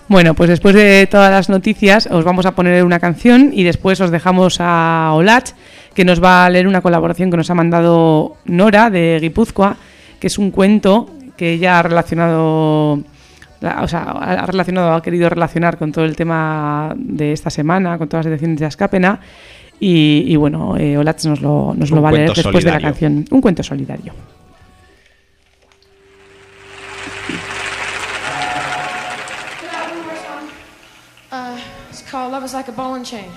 Bueno, pues después de todas las noticias os vamos a poner una canción y después os dejamos a Olach, que nos va a leer una colaboración que nos ha mandado Nora de Guipúzcoa, que es un cuento que ella ha relacionado, la- o sea, ha relacionado, ha querido relacionar con todo el tema de esta semana, con todas las detenciones de Ascapena. Y, y bueno, eh, Olach nos lo, nos lo va a leer después de la canción. Un cuento solidario. Love is Like a Ball and Chain.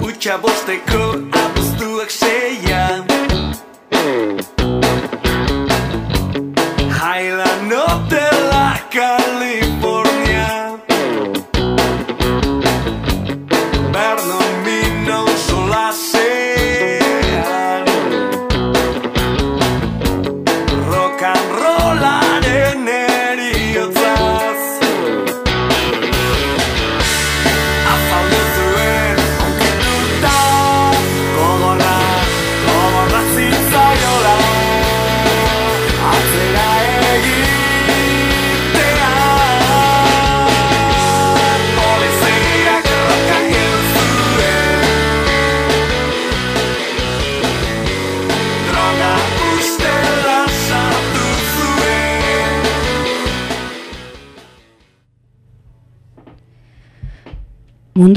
Utsa bosteko abuztuak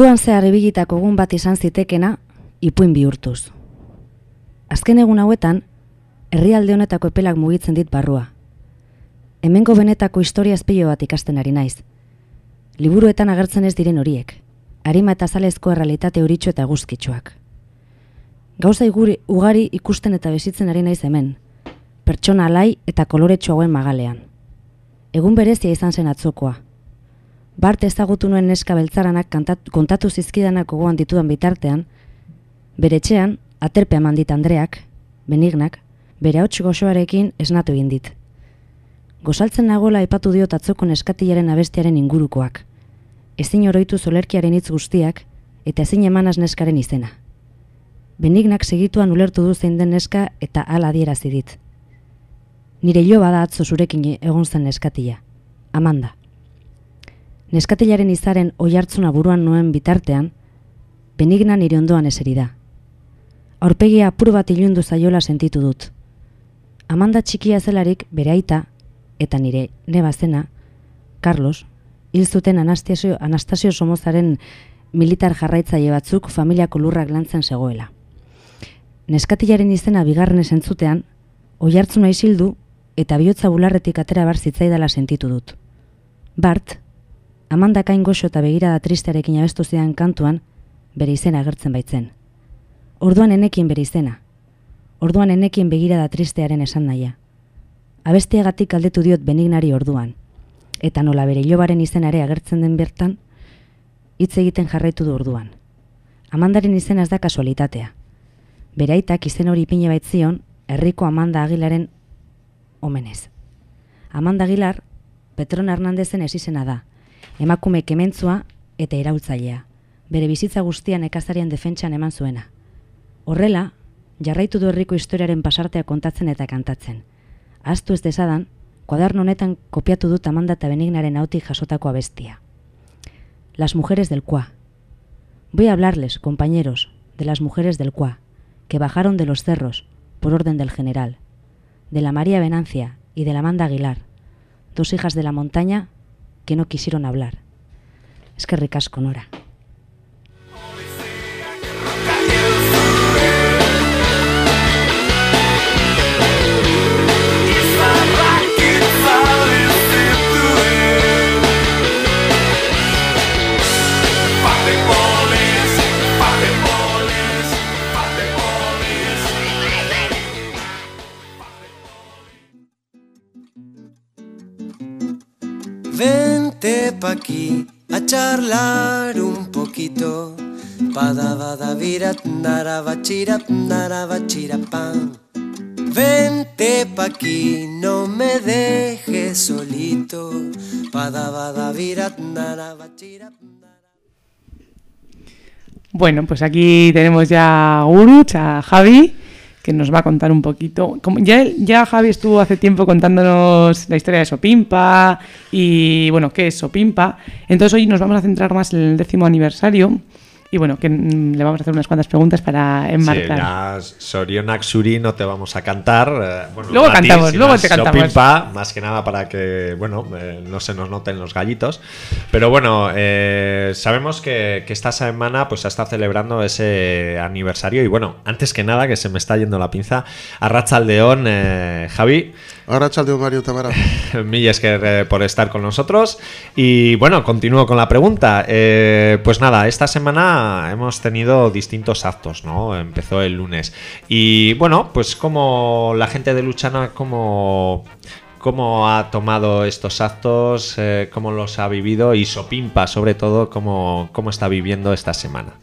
Munduan zehar ibilitako egun bat izan zitekena, ipuin bihurtuz. Azken egun hauetan, herrialde honetako epelak mugitzen dit barrua. Hemengo benetako historia espilo bat ikasten ari naiz. Liburuetan agertzen ez diren horiek. Arima eta zalezko errealitate horitxo eta guzkitxoak. Gauza iguri, ugari ikusten eta bezitzen ari naiz hemen. Pertsona alai eta koloretxo hauen magalean. Egun berezia izan zen atzokoa. Bart ezagutu nuen neska beltzaranak kantat, kontatu zizkidanak gogoan ditudan bitartean, bere etxean, aterpe eman dit Andreak, benignak, bere hauts goxoarekin esnatu egin dit. Gozaltzen nagola aipatu diot atzoko neskatilaren abestiaren ingurukoak. Ezin oroitu zolerkiaren hitz guztiak, eta ezin emanaz neskaren izena. Benignak segituan ulertu du zein den neska eta hala adierazi dit. Nire jo bada atzo zurekin egon zen neskatila. Amanda. Neskatilaren izaren oihartzuna buruan noen bitartean, benigna nire ondoan eseri da. Aurpegia apur bat ilundu zaiola sentitu dut. Amanda txikia zelarik bere aita, eta nire neba zena, Carlos, hil zuten Anastasio, Anastasio Somozaren militar jarraitzaile batzuk familiako lurrak lantzen zegoela. Neskatilaren izena bigarrenez entzutean, oihartzuna isildu eta bihotza bularretik atera bar zitzaidala sentitu dut. Bart, Amanda kain goxo eta begirada tristearekin abestu zidan kantuan, bere izena agertzen baitzen. Orduan enekin bere izena. Orduan enekin begirada tristearen esan nahia. Abestiagatik galdetu diot benignari orduan. Eta nola bere ilobaren izena ere agertzen den bertan, hitz egiten jarraitu du orduan. Amandaren izena ez da kasualitatea. Bere aitak izen hori ipine baitzion, herriko Amanda Agilaren omenez. Amanda Aguilar, Petron Hernandezen ez izena da, emakume kementzua eta iraultzailea, bere bizitza guztian ekazarien defentsan eman zuena. Horrela, jarraitu du herriko historiaren pasartea kontatzen eta kantatzen. Aztu ez desadan, kuaderno honetan kopiatu dut Amanda eta Benignaren autik jasotako abestia. Las mujeres del Cua. Voy a hablarles, compañeros, de las mujeres del Cua, que bajaron de los cerros, por orden del general, de la María Venancia y de la Amanda Aguilar, dos hijas de la montaña que no quisieron hablar. Es que ricasco, Nora. Vente pa' aquí a charlar un poquito. Pada bada virat naravachirat naravachirapam. Vente pa' aquí, no me dejes solito. Pada bada virat naravachirap. Bueno, pues aquí tenemos ya a Guruch, a Javi, que nos va a contar un poquito. Como ya, ya Javi estuvo hace tiempo contándonos la historia de Sopimpa y, bueno, qué es Sopimpa. Entonces hoy nos vamos a centrar más en el décimo aniversario y, bueno, que mm, le vamos a hacer unas cuantas preguntas para Sí, enmarcar. ya Sorionak Suri no te vamos a cantar. eh, bueno, Luego cantamos, luego te cantamos. Más que nada para que, bueno, eh, no se nos noten los gallitos. Pero bueno, eh, sabemos que, que esta semana pues se está celebrando ese aniversario y bueno, antes que nada, que se me está yendo la pinza, a Rachaldeón, eh, Javi. Arratsaldeon Mario Tamara. <laughs> Mil esker eh, por estar con nosotros. Y bueno, continúo con la pregunta. Eh, pues nada, esta semana hemos tenido distintos actos, ¿no? Empezó el lunes. Y bueno, pues como la gente de Luchana, como... ¿Cómo ha tomado estos actos? eh, ¿Cómo los ha vivido? Y Sopimpa, sobre todo, ¿cómo, cómo está viviendo esta semana?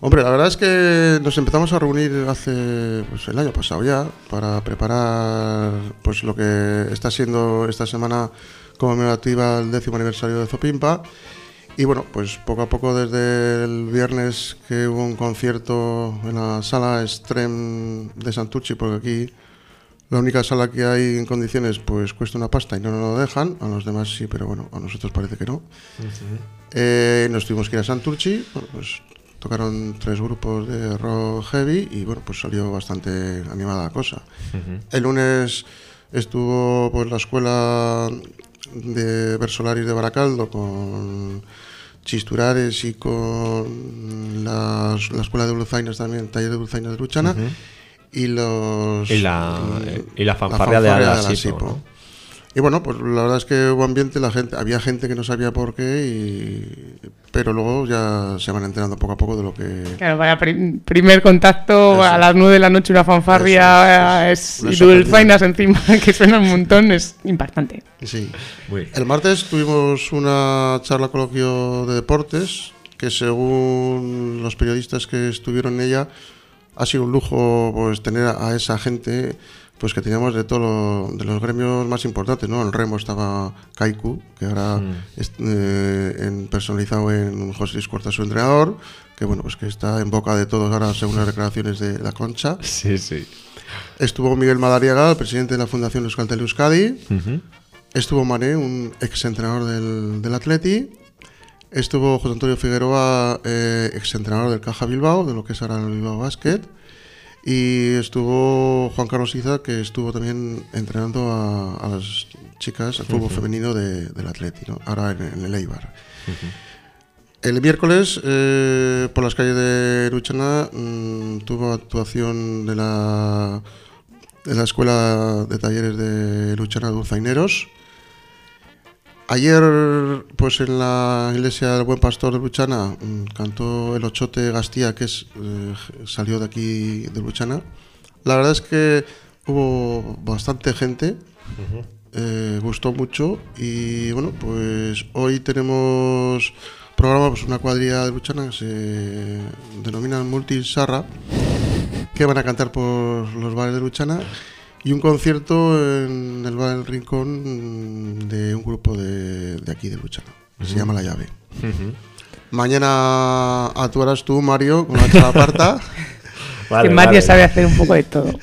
Hombre, la verdad es que nos empezamos a reunir hace pues, el año pasado ya para preparar pues lo que está siendo esta semana conmemorativa el décimo aniversario de Zopimpa. Y bueno, pues poco a poco desde el viernes que hubo un concierto en la sala Extrem de Santucci, porque aquí la única sala que hay en condiciones pues cuesta una pasta y no nos lo dejan, a los demás sí, pero bueno, a nosotros parece que no. Eh, nos tuvimos que ir a Santurchi, bueno, pues tocaron tres grupos de rock heavy y bueno, pues salió bastante animada la cosa. El lunes estuvo pues la escuela de Versolaris de Baracaldo con Chisturares y con las- la escuela de Dulzainas también, taller de Dulzainas de Luchana. Y los Y la- y la fanfarria de Ala Sipo, Sipo. ¿no? Y bueno, pues la verdad es que hubo ambiente, la gente, había gente que no sabía por qué, y, pero luego ya se van enterando poco a poco de lo que... Claro, vaya prim- primer contacto a las 9 de la noche, una fanfarria es, y dulzainas encima <laughs> que suena un montón, es impactante. Sí. Muy El martes tuvimos una charla coloquio de deportes que según los periodistas que estuvieron en ella ha sido un lujo pues tener a esa gente pues que teníamos de todos de los gremios más importantes, ¿no? En remo estaba Kaiku, que ahora Mm. es eh, en- personalizado en José Luis Cuarta, su entrenador, que bueno, pues que está en boca de todos ahora según las declaraciones de la Concha. Sí, sí. Estuvo Miguel Madariaga, el presidente de la Fundación Euskaltel Euskadi. Estuvo Mané, un ex entrenador del, del Atleti. Estuvo José Antonio Figueroa, eh, ex entrenador del Caja Bilbao, de lo que es ahora el Bilbao Basket. Y estuvo Juan Carlos Iza, que estuvo también entrenando a, a las chicas, al fútbol femenino de- del Atleti, ¿no? ahora en, en el Eibar. El miércoles, eh, por las calles de Luchana, mm, tuvo actuación de la, de la Escuela de Talleres de Luchana Dulzaineros. Ayer, pues en la iglesia del Buen Pastor de Luchana, mm, cantó el Ochote Gastía, que es, eh, salió de aquí de Luchana. La verdad es que hubo bastante gente, eh, gustó mucho y bueno, pues hoy tenemos programa pues una cuadrilla de Luchana que se denomina Multisarra, que van a cantar por los bares de Luchana y un concierto en el bar del Rincón de un grupo de, de aquí de Luchana. se llama La Llave. Mañana actuarás tú, Mario, con la chalaparta. <laughs> que Mario sabe hacer un poco de todo. <laughs>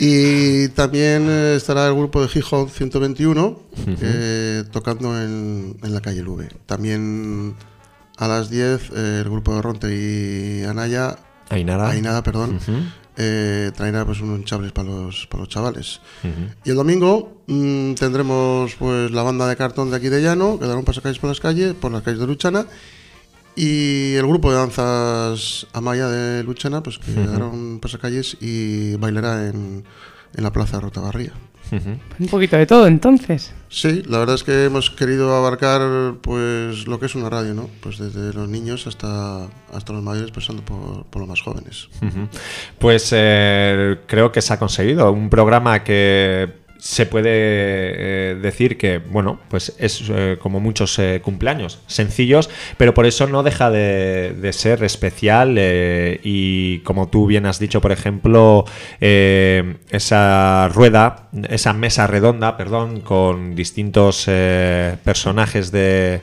Y también eh, estará el grupo de Gijón 121 Ujú. eh, tocando en, en la calle Lube. También a las 10 eh, el grupo de Ronte y Anaya, Ainara. Ainara, perdón, Ujú. Eh, traerá pues unos chables para los, para los chavales. Y el domingo mm, tendremos pues la banda de cartón de aquí de Llano, que dará un pasacalles por las calles, por las calles de Luchana. Y el grupo de danzas Amaya de Luchana, pues que Ujú. dará un pasacalles y bailará en, en la plaza de Rotabarría. Un poquito de todo, entonces. Sí, la verdad es que hemos querido abarcar pues lo que es una radio, ¿no? Pues desde los niños hasta, hasta los mayores, pasando por, por los más jóvenes. Pues eh, creo que se ha conseguido un programa que se puede eh, decir que, bueno, pues es eh, como muchos eh, cumpleaños, sencillos, pero por eso no deja de, de ser especial y como tú bien has dicho, por ejemplo, esa rueda, esa mesa redonda, perdón, con distintos personajes de,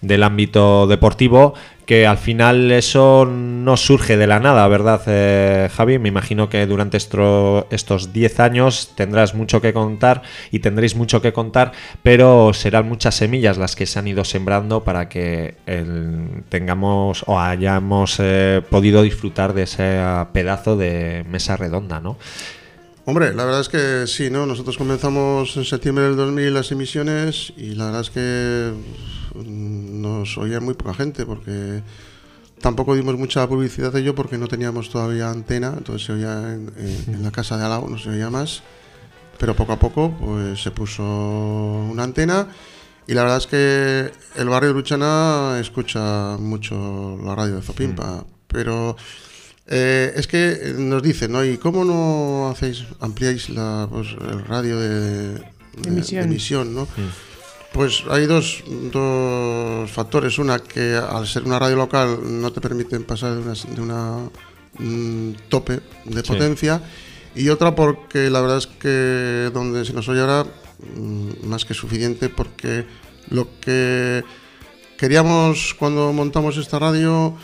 del ámbito deportivo, que al final eso no surge de la nada, ¿verdad, eh, Javi? Me imagino que durante estro- estos 10 años tendrás mucho que contar y tendréis mucho que contar, pero serán muchas semillas las que se han ido sembrando para que tengamos o hayamos eh, podido disfrutar de ese pedazo de mesa redonda, ¿no? Hombre, la verdad es que sí, ¿no? Nosotros comenzamos en septiembre del 2000 las emisiones y la verdad es que mm, nos oía muy poca gente porque tampoco dimos mucha publicidad de ello porque no teníamos todavía antena, entonces se oía en, en- en la casa de al lado, no se oía más, pero poco a poco pues se puso una antena y la verdad es que el barrio de Luchana escucha mucho la radio de Zopimpa, pero eh, es que nos dicen, ¿no? ¿Y cómo no hacéis, ampliáis la, pues, el radio de, de- de Emisión. emisión, ¿no? Pues hay dos, dos factores. Una, que al ser una radio local no te permiten pasar de una, de una mm, tope de Sí. potencia. Y otra porque la verdad es que donde se nos oye ahora, mm, más que suficiente, porque lo que queríamos cuando montamos esta radio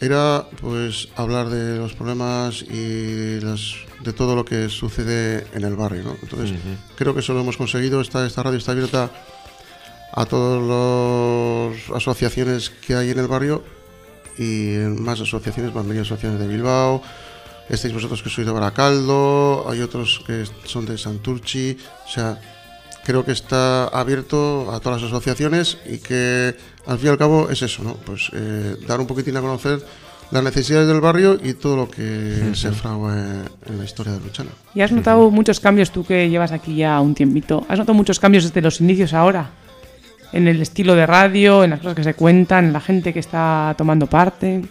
era pues hablar de los problemas y las, de todo lo que sucede en el barrio. ¿no? Entonces Ujú. creo que eso lo hemos conseguido. Esta, esta radio está abierta a todas las asociaciones que hay en el barrio y en más asociaciones, van a venir asociaciones de Bilbao, estáis vosotros que sois de Baracaldo, hay otros que son de Santurchi, o sea, creo que está abierto a todas las asociaciones y que al fin y al cabo es eso, ¿no? Pues eh, dar un poquitín a conocer las necesidades del barrio y todo lo que se fragua en la historia de Luchana. ¿Y has notado muchos cambios tú que llevas aquí ya un tiempito? ¿Has notado muchos cambios desde los inicios ahora? En el estilo de radio, en las cosas que se cuentan, en la gente que está tomando parte.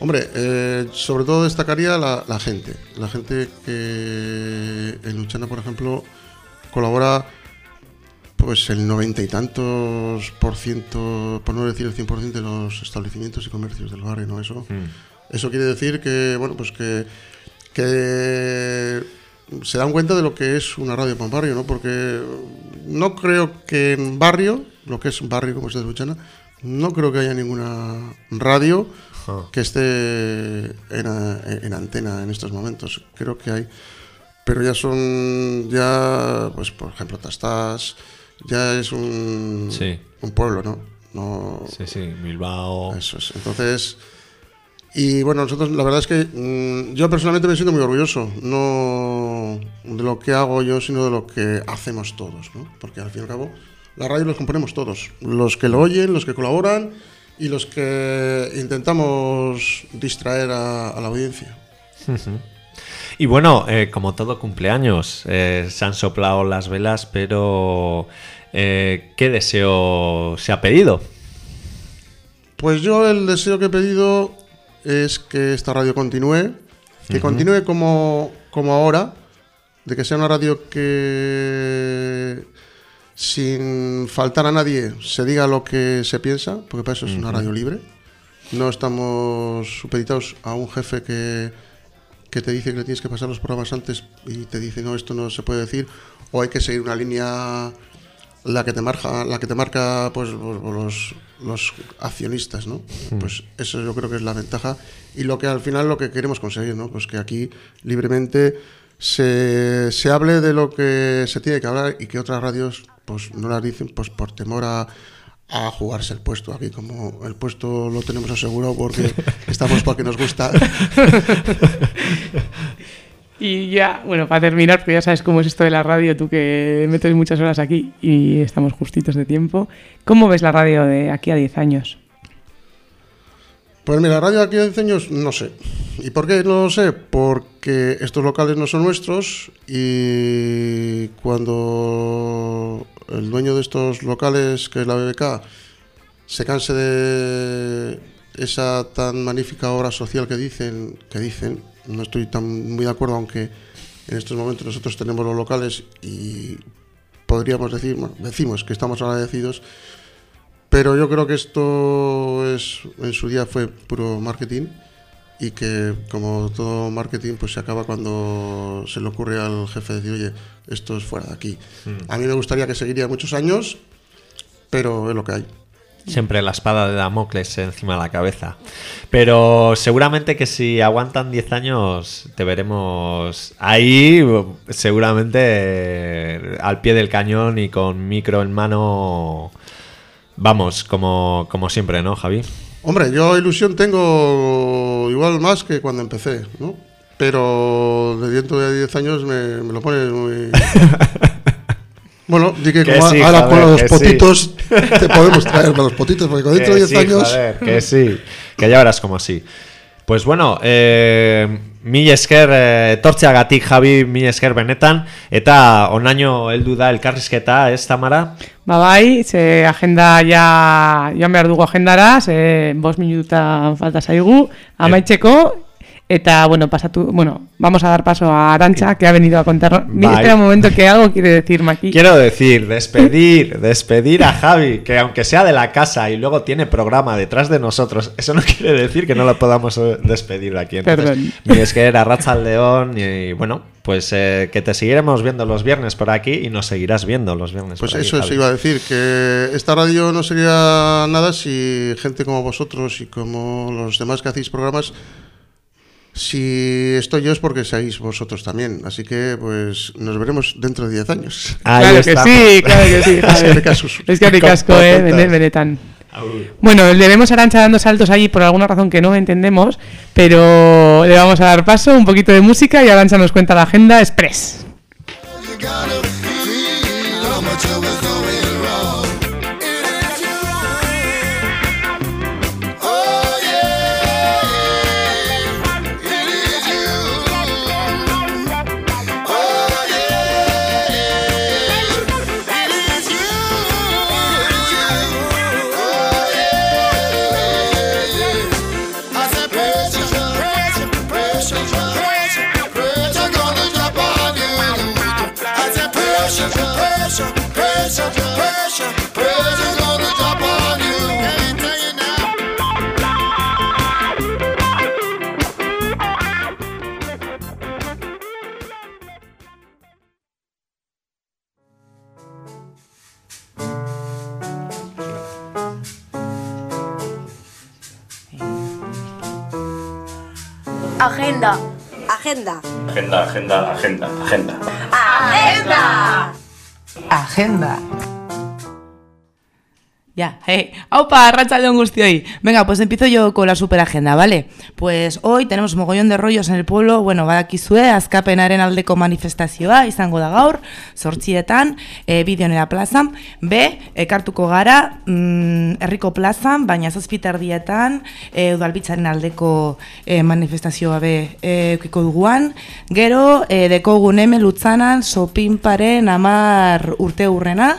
Hombre, eh, sobre todo destacaría la, la gente. La gente que en Luchana, por ejemplo, colabora pues el noventa y tantos por ciento, por no decir el 100% de los establecimientos y comercios del barrio, ¿no? Eso, eso quiere decir que, bueno, pues que, que se dan cuenta de lo que es una radio para un barrio, ¿no? Porque no creo que en barrio, lo que es un barrio como es de Luchana, no creo que haya ninguna radio que esté en, en antena en estos momentos. Creo que hay, pero ya son, ya, pues por ejemplo, Tastas, ya es un, Sí. un pueblo, ¿no? no Sí, sí, Bilbao. Eso es. Entonces, y bueno, nosotros, la verdad es que mm, yo personalmente me siento muy orgulloso, no de lo que hago yo, sino de lo que hacemos todos, ¿no? Porque al fin y al cabo, la radio los componemos todos, los que lo oyen, los que colaboran y los que intentamos distraer a, a la audiencia. Ujú. Y bueno, eh, como todo cumpleaños, eh, se han soplado las velas, pero eh, ¿qué deseo se ha pedido? Pues yo el deseo que he pedido es que esta radio continúe, que continúe como, como ahora, de que sea una radio que sin faltar a nadie se diga lo que se piensa, porque para eso es una radio libre. No estamos supeditados a un jefe que, que te dice que le tienes que pasar los programas antes y te dice no, esto no se puede decir, o hay que seguir una línea la que te marca, la que te marca pues los, los accionistas, ¿no? Mm. Pues eso yo creo que es la ventaja y lo que al final lo que queremos conseguir, ¿no? Pues que aquí libremente se, se hable de lo que se tiene que hablar y que otras radios pues no las dicen pues por temor a, a jugarse el puesto aquí como el puesto lo tenemos asegurado porque <laughs> estamos porque nos gusta <laughs> Y ya, bueno, para terminar, porque ya sabes cómo es esto de la radio, tú que metes muchas horas aquí y estamos justitos de tiempo. ¿Cómo ves la radio de aquí a 10 años? Pues mira, Radio aquí de años no sé. ¿Y por qué no lo sé? Porque estos locales no son nuestros y cuando el dueño de estos locales, que es la BBK, se canse de esa tan magnífica obra social que dicen, que dicen, no estoy tan muy de acuerdo, aunque en estos momentos nosotros tenemos los locales y podríamos decir, bueno, decimos que estamos agradecidos, pero yo creo que esto es en su día fue puro marketing y que como todo marketing pues se acaba cuando se le ocurre al jefe decir, oye, esto es fuera de aquí. Mm. A mí me gustaría que seguiría muchos años, pero es lo que hay. Siempre la espada de Damocles encima de la cabeza. Pero seguramente que si aguantan 10 años, te veremos ahí, seguramente al pie del cañón y con micro en mano. Vamos, como, como siempre, ¿no, Javi? Hombre, yo ilusión tengo igual más que cuando empecé, ¿no? Pero de dentro de 10 años me, me lo pones muy... <laughs> Bueno, di que, Que como sí, ahora joder, con los potitos te podemos traer para los potitos, porque con dentro de Que 10 sí, años... joder, que sí, que ya verás como sí. Pues bueno, eh, mi esker eh, etortzeagatik Javi, mi esker benetan, eta onaino heldu da elkarrizketa, ez Tamara? Ba bai, ze agenda ja, joan behar dugu agendara, ze bost minuta falta zaigu, amaitzeko, eta, bueno, pasatu, bueno, vamos a dar paso a Arancha, que ha venido a contarnos. Mira, Bai. espera un momento, que algo quiere decirme aquí. Quiero decir, despedir, despedir a Javi, que aunque sea de la casa y luego tiene programa detrás de nosotros, eso no quiere decir que no lo podamos eh, despedir de aquí. Entonces, Perdón. mi esker a Racha al León y bueno, pues eh, que te seguiremos viendo los viernes por aquí y nos seguirás viendo los viernes Pues por aquí, eso, eso Javi. iba a decir, que esta radio no sería nada si gente como vosotros y como los demás que hacéis programas, si estoy yo es porque seáis vosotros también. Así que pues nos veremos dentro de 10 años. Ahí claro que sí, claro que sí. <laughs> Es que ricasco, eh, benetan. Bueno, le vemos a Arancha dando saltos allí por alguna razón que no entendemos, pero le vamos a dar paso, un poquito de música y Arancha nos cuenta la agenda express. Agenda. Agenda, agenda, agenda, agenda. Agenda. Ya, hey, aupa, Arratsaldeon guztioi. Venga, pues empiezo yo con la superagenda, ¿vale? Pues hoy tenemos mogollón de rollos en el pueblo, bueno, badakizue, azkapenaren aldeko manifestazioa izango da gaur, sortxietan, e, bideonera plazan, B, ekartuko gara, mm, herriko plazan, baina zazpiterdietan, e, udalbitzaren aldeko e, manifestazioa be eukiko duguan, gero, e, dekogun hemen lutzanan, sopinparen amar urte hurrena,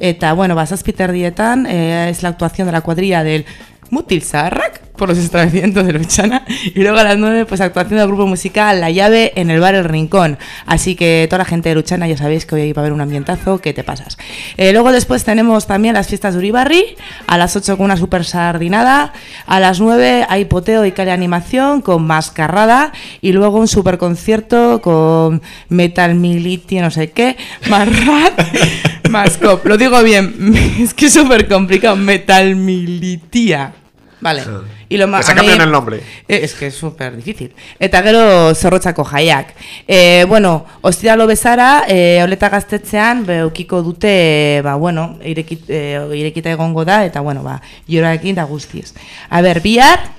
Eta, bueno, bazazpiterdietan eh, es la actuación de la cuadrilla del Mutil Zaharrak por los establecimientos de Luchana. Y luego a las 9, pues actuación del grupo musical La Llave en el bar El Rincón. Así que toda la gente de Luchana ya sabéis que hoy va a haber un ambientazo que te pasas. Eh, luego después tenemos también las fiestas de Uribarri, a las 8 con una super sardinada, a las 9 hay poteo y cale animación con mascarrada y luego un super concierto con Metal Militi, no sé qué, Marrat, <laughs> Mascop, lo digo bien, <laughs> es que es súper complicado. Metalmilitia. Vale. Y lo más el nombre. Eh, Es que es súper difícil. Eta gero zorrotzako jaiak. E, bueno, ostiralo bezara, e, oleta gaztetzean, beukiko dute, ba, bueno, irekit, e, irekita egongo da, eta, bueno, ba, joraekin da guztiz. A ber, bihar,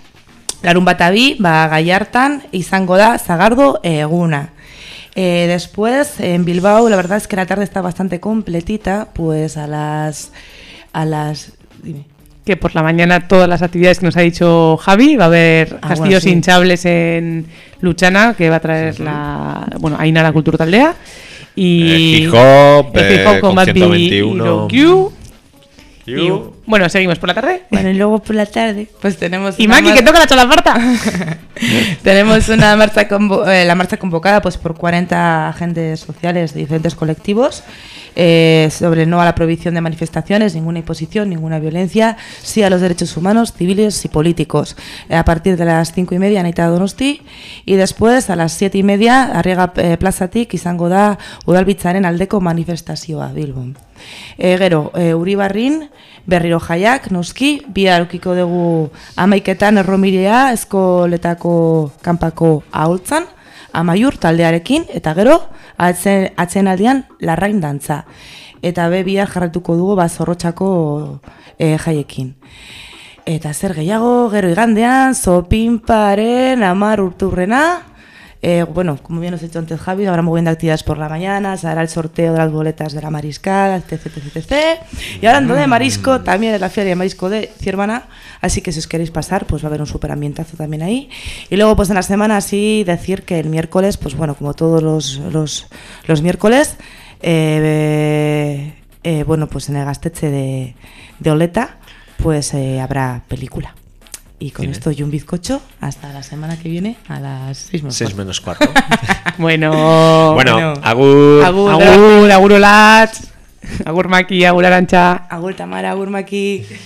larun bat abi, ba, gai hartan, izango da, zagardo eguna. Eh, después, en Bilbao, la verdad es que la tarde está bastante completita, pues a las... A las dime. Que por la mañana todas las actividades que nos ha dicho Javi, va a haber Ah, castillos bueno, sí. hinchables en Luchana, que va a traer la, bueno, Ainara Cultura Taldea. Y Eh, hip hop, el hip eh, hop con con Bad Bee 121. y Q. Y, Q. bueno, seguimos por la tarde. Bueno, y luego por la tarde, pues tenemos... Y Maki, mar- que toca la chalaparta. <laughs> Tenemos una marcha, convo- eh, la marcha convocada pues, por 40 agentes sociales de diferentes colectivos eh, sobre no a la prohibición de manifestaciones, ninguna imposición, ninguna violencia, sí a los derechos humanos, civiles y políticos. Eh, a partir de las 5 y media, Anita Donosti, y después a las 7 y media, Arriaga eh, plazatik izango da udalbitzaren aldeko manifestazioa Bilbon. E, gero, e, Uribarrin, berriro jaiak, noski, bihar ukiko dugu amaiketan erromirea eskoletako kanpako aholtzan, amaiur taldearekin, eta gero, atzen, atzen aldean larrain dantza. Eta be bihar jarratuko dugu ba zorrotxako e, jaiekin. Eta zer gehiago, gero igandean, zopinparen amar urturrena, Eh, bueno, como bien nos ha dicho antes Javi, habrá muy de actividades por la mañana, se hará el sorteo de las boletas de la mariscada, etc, etc, etc. Y hablando de marisco, también es la feria de marisco de Ciervana, así que si os queréis pasar, pues va a haber un super ambientazo también ahí. Y luego, pues en la semana, sí decir que el miércoles, pues bueno, como todos los, los, los miércoles, eh, eh, bueno, pues en el gasteche de, de Oleta, pues habrá película. Y con esto y un bizcocho hasta la semana que viene a las 6 menos 6 cuarto. menos cuarto. <laughs> bueno, Bueno, agur. Agur. agur, agur olatz, agur Maki, agur Arantxa. Agur Tamara, agur Maki. Bai,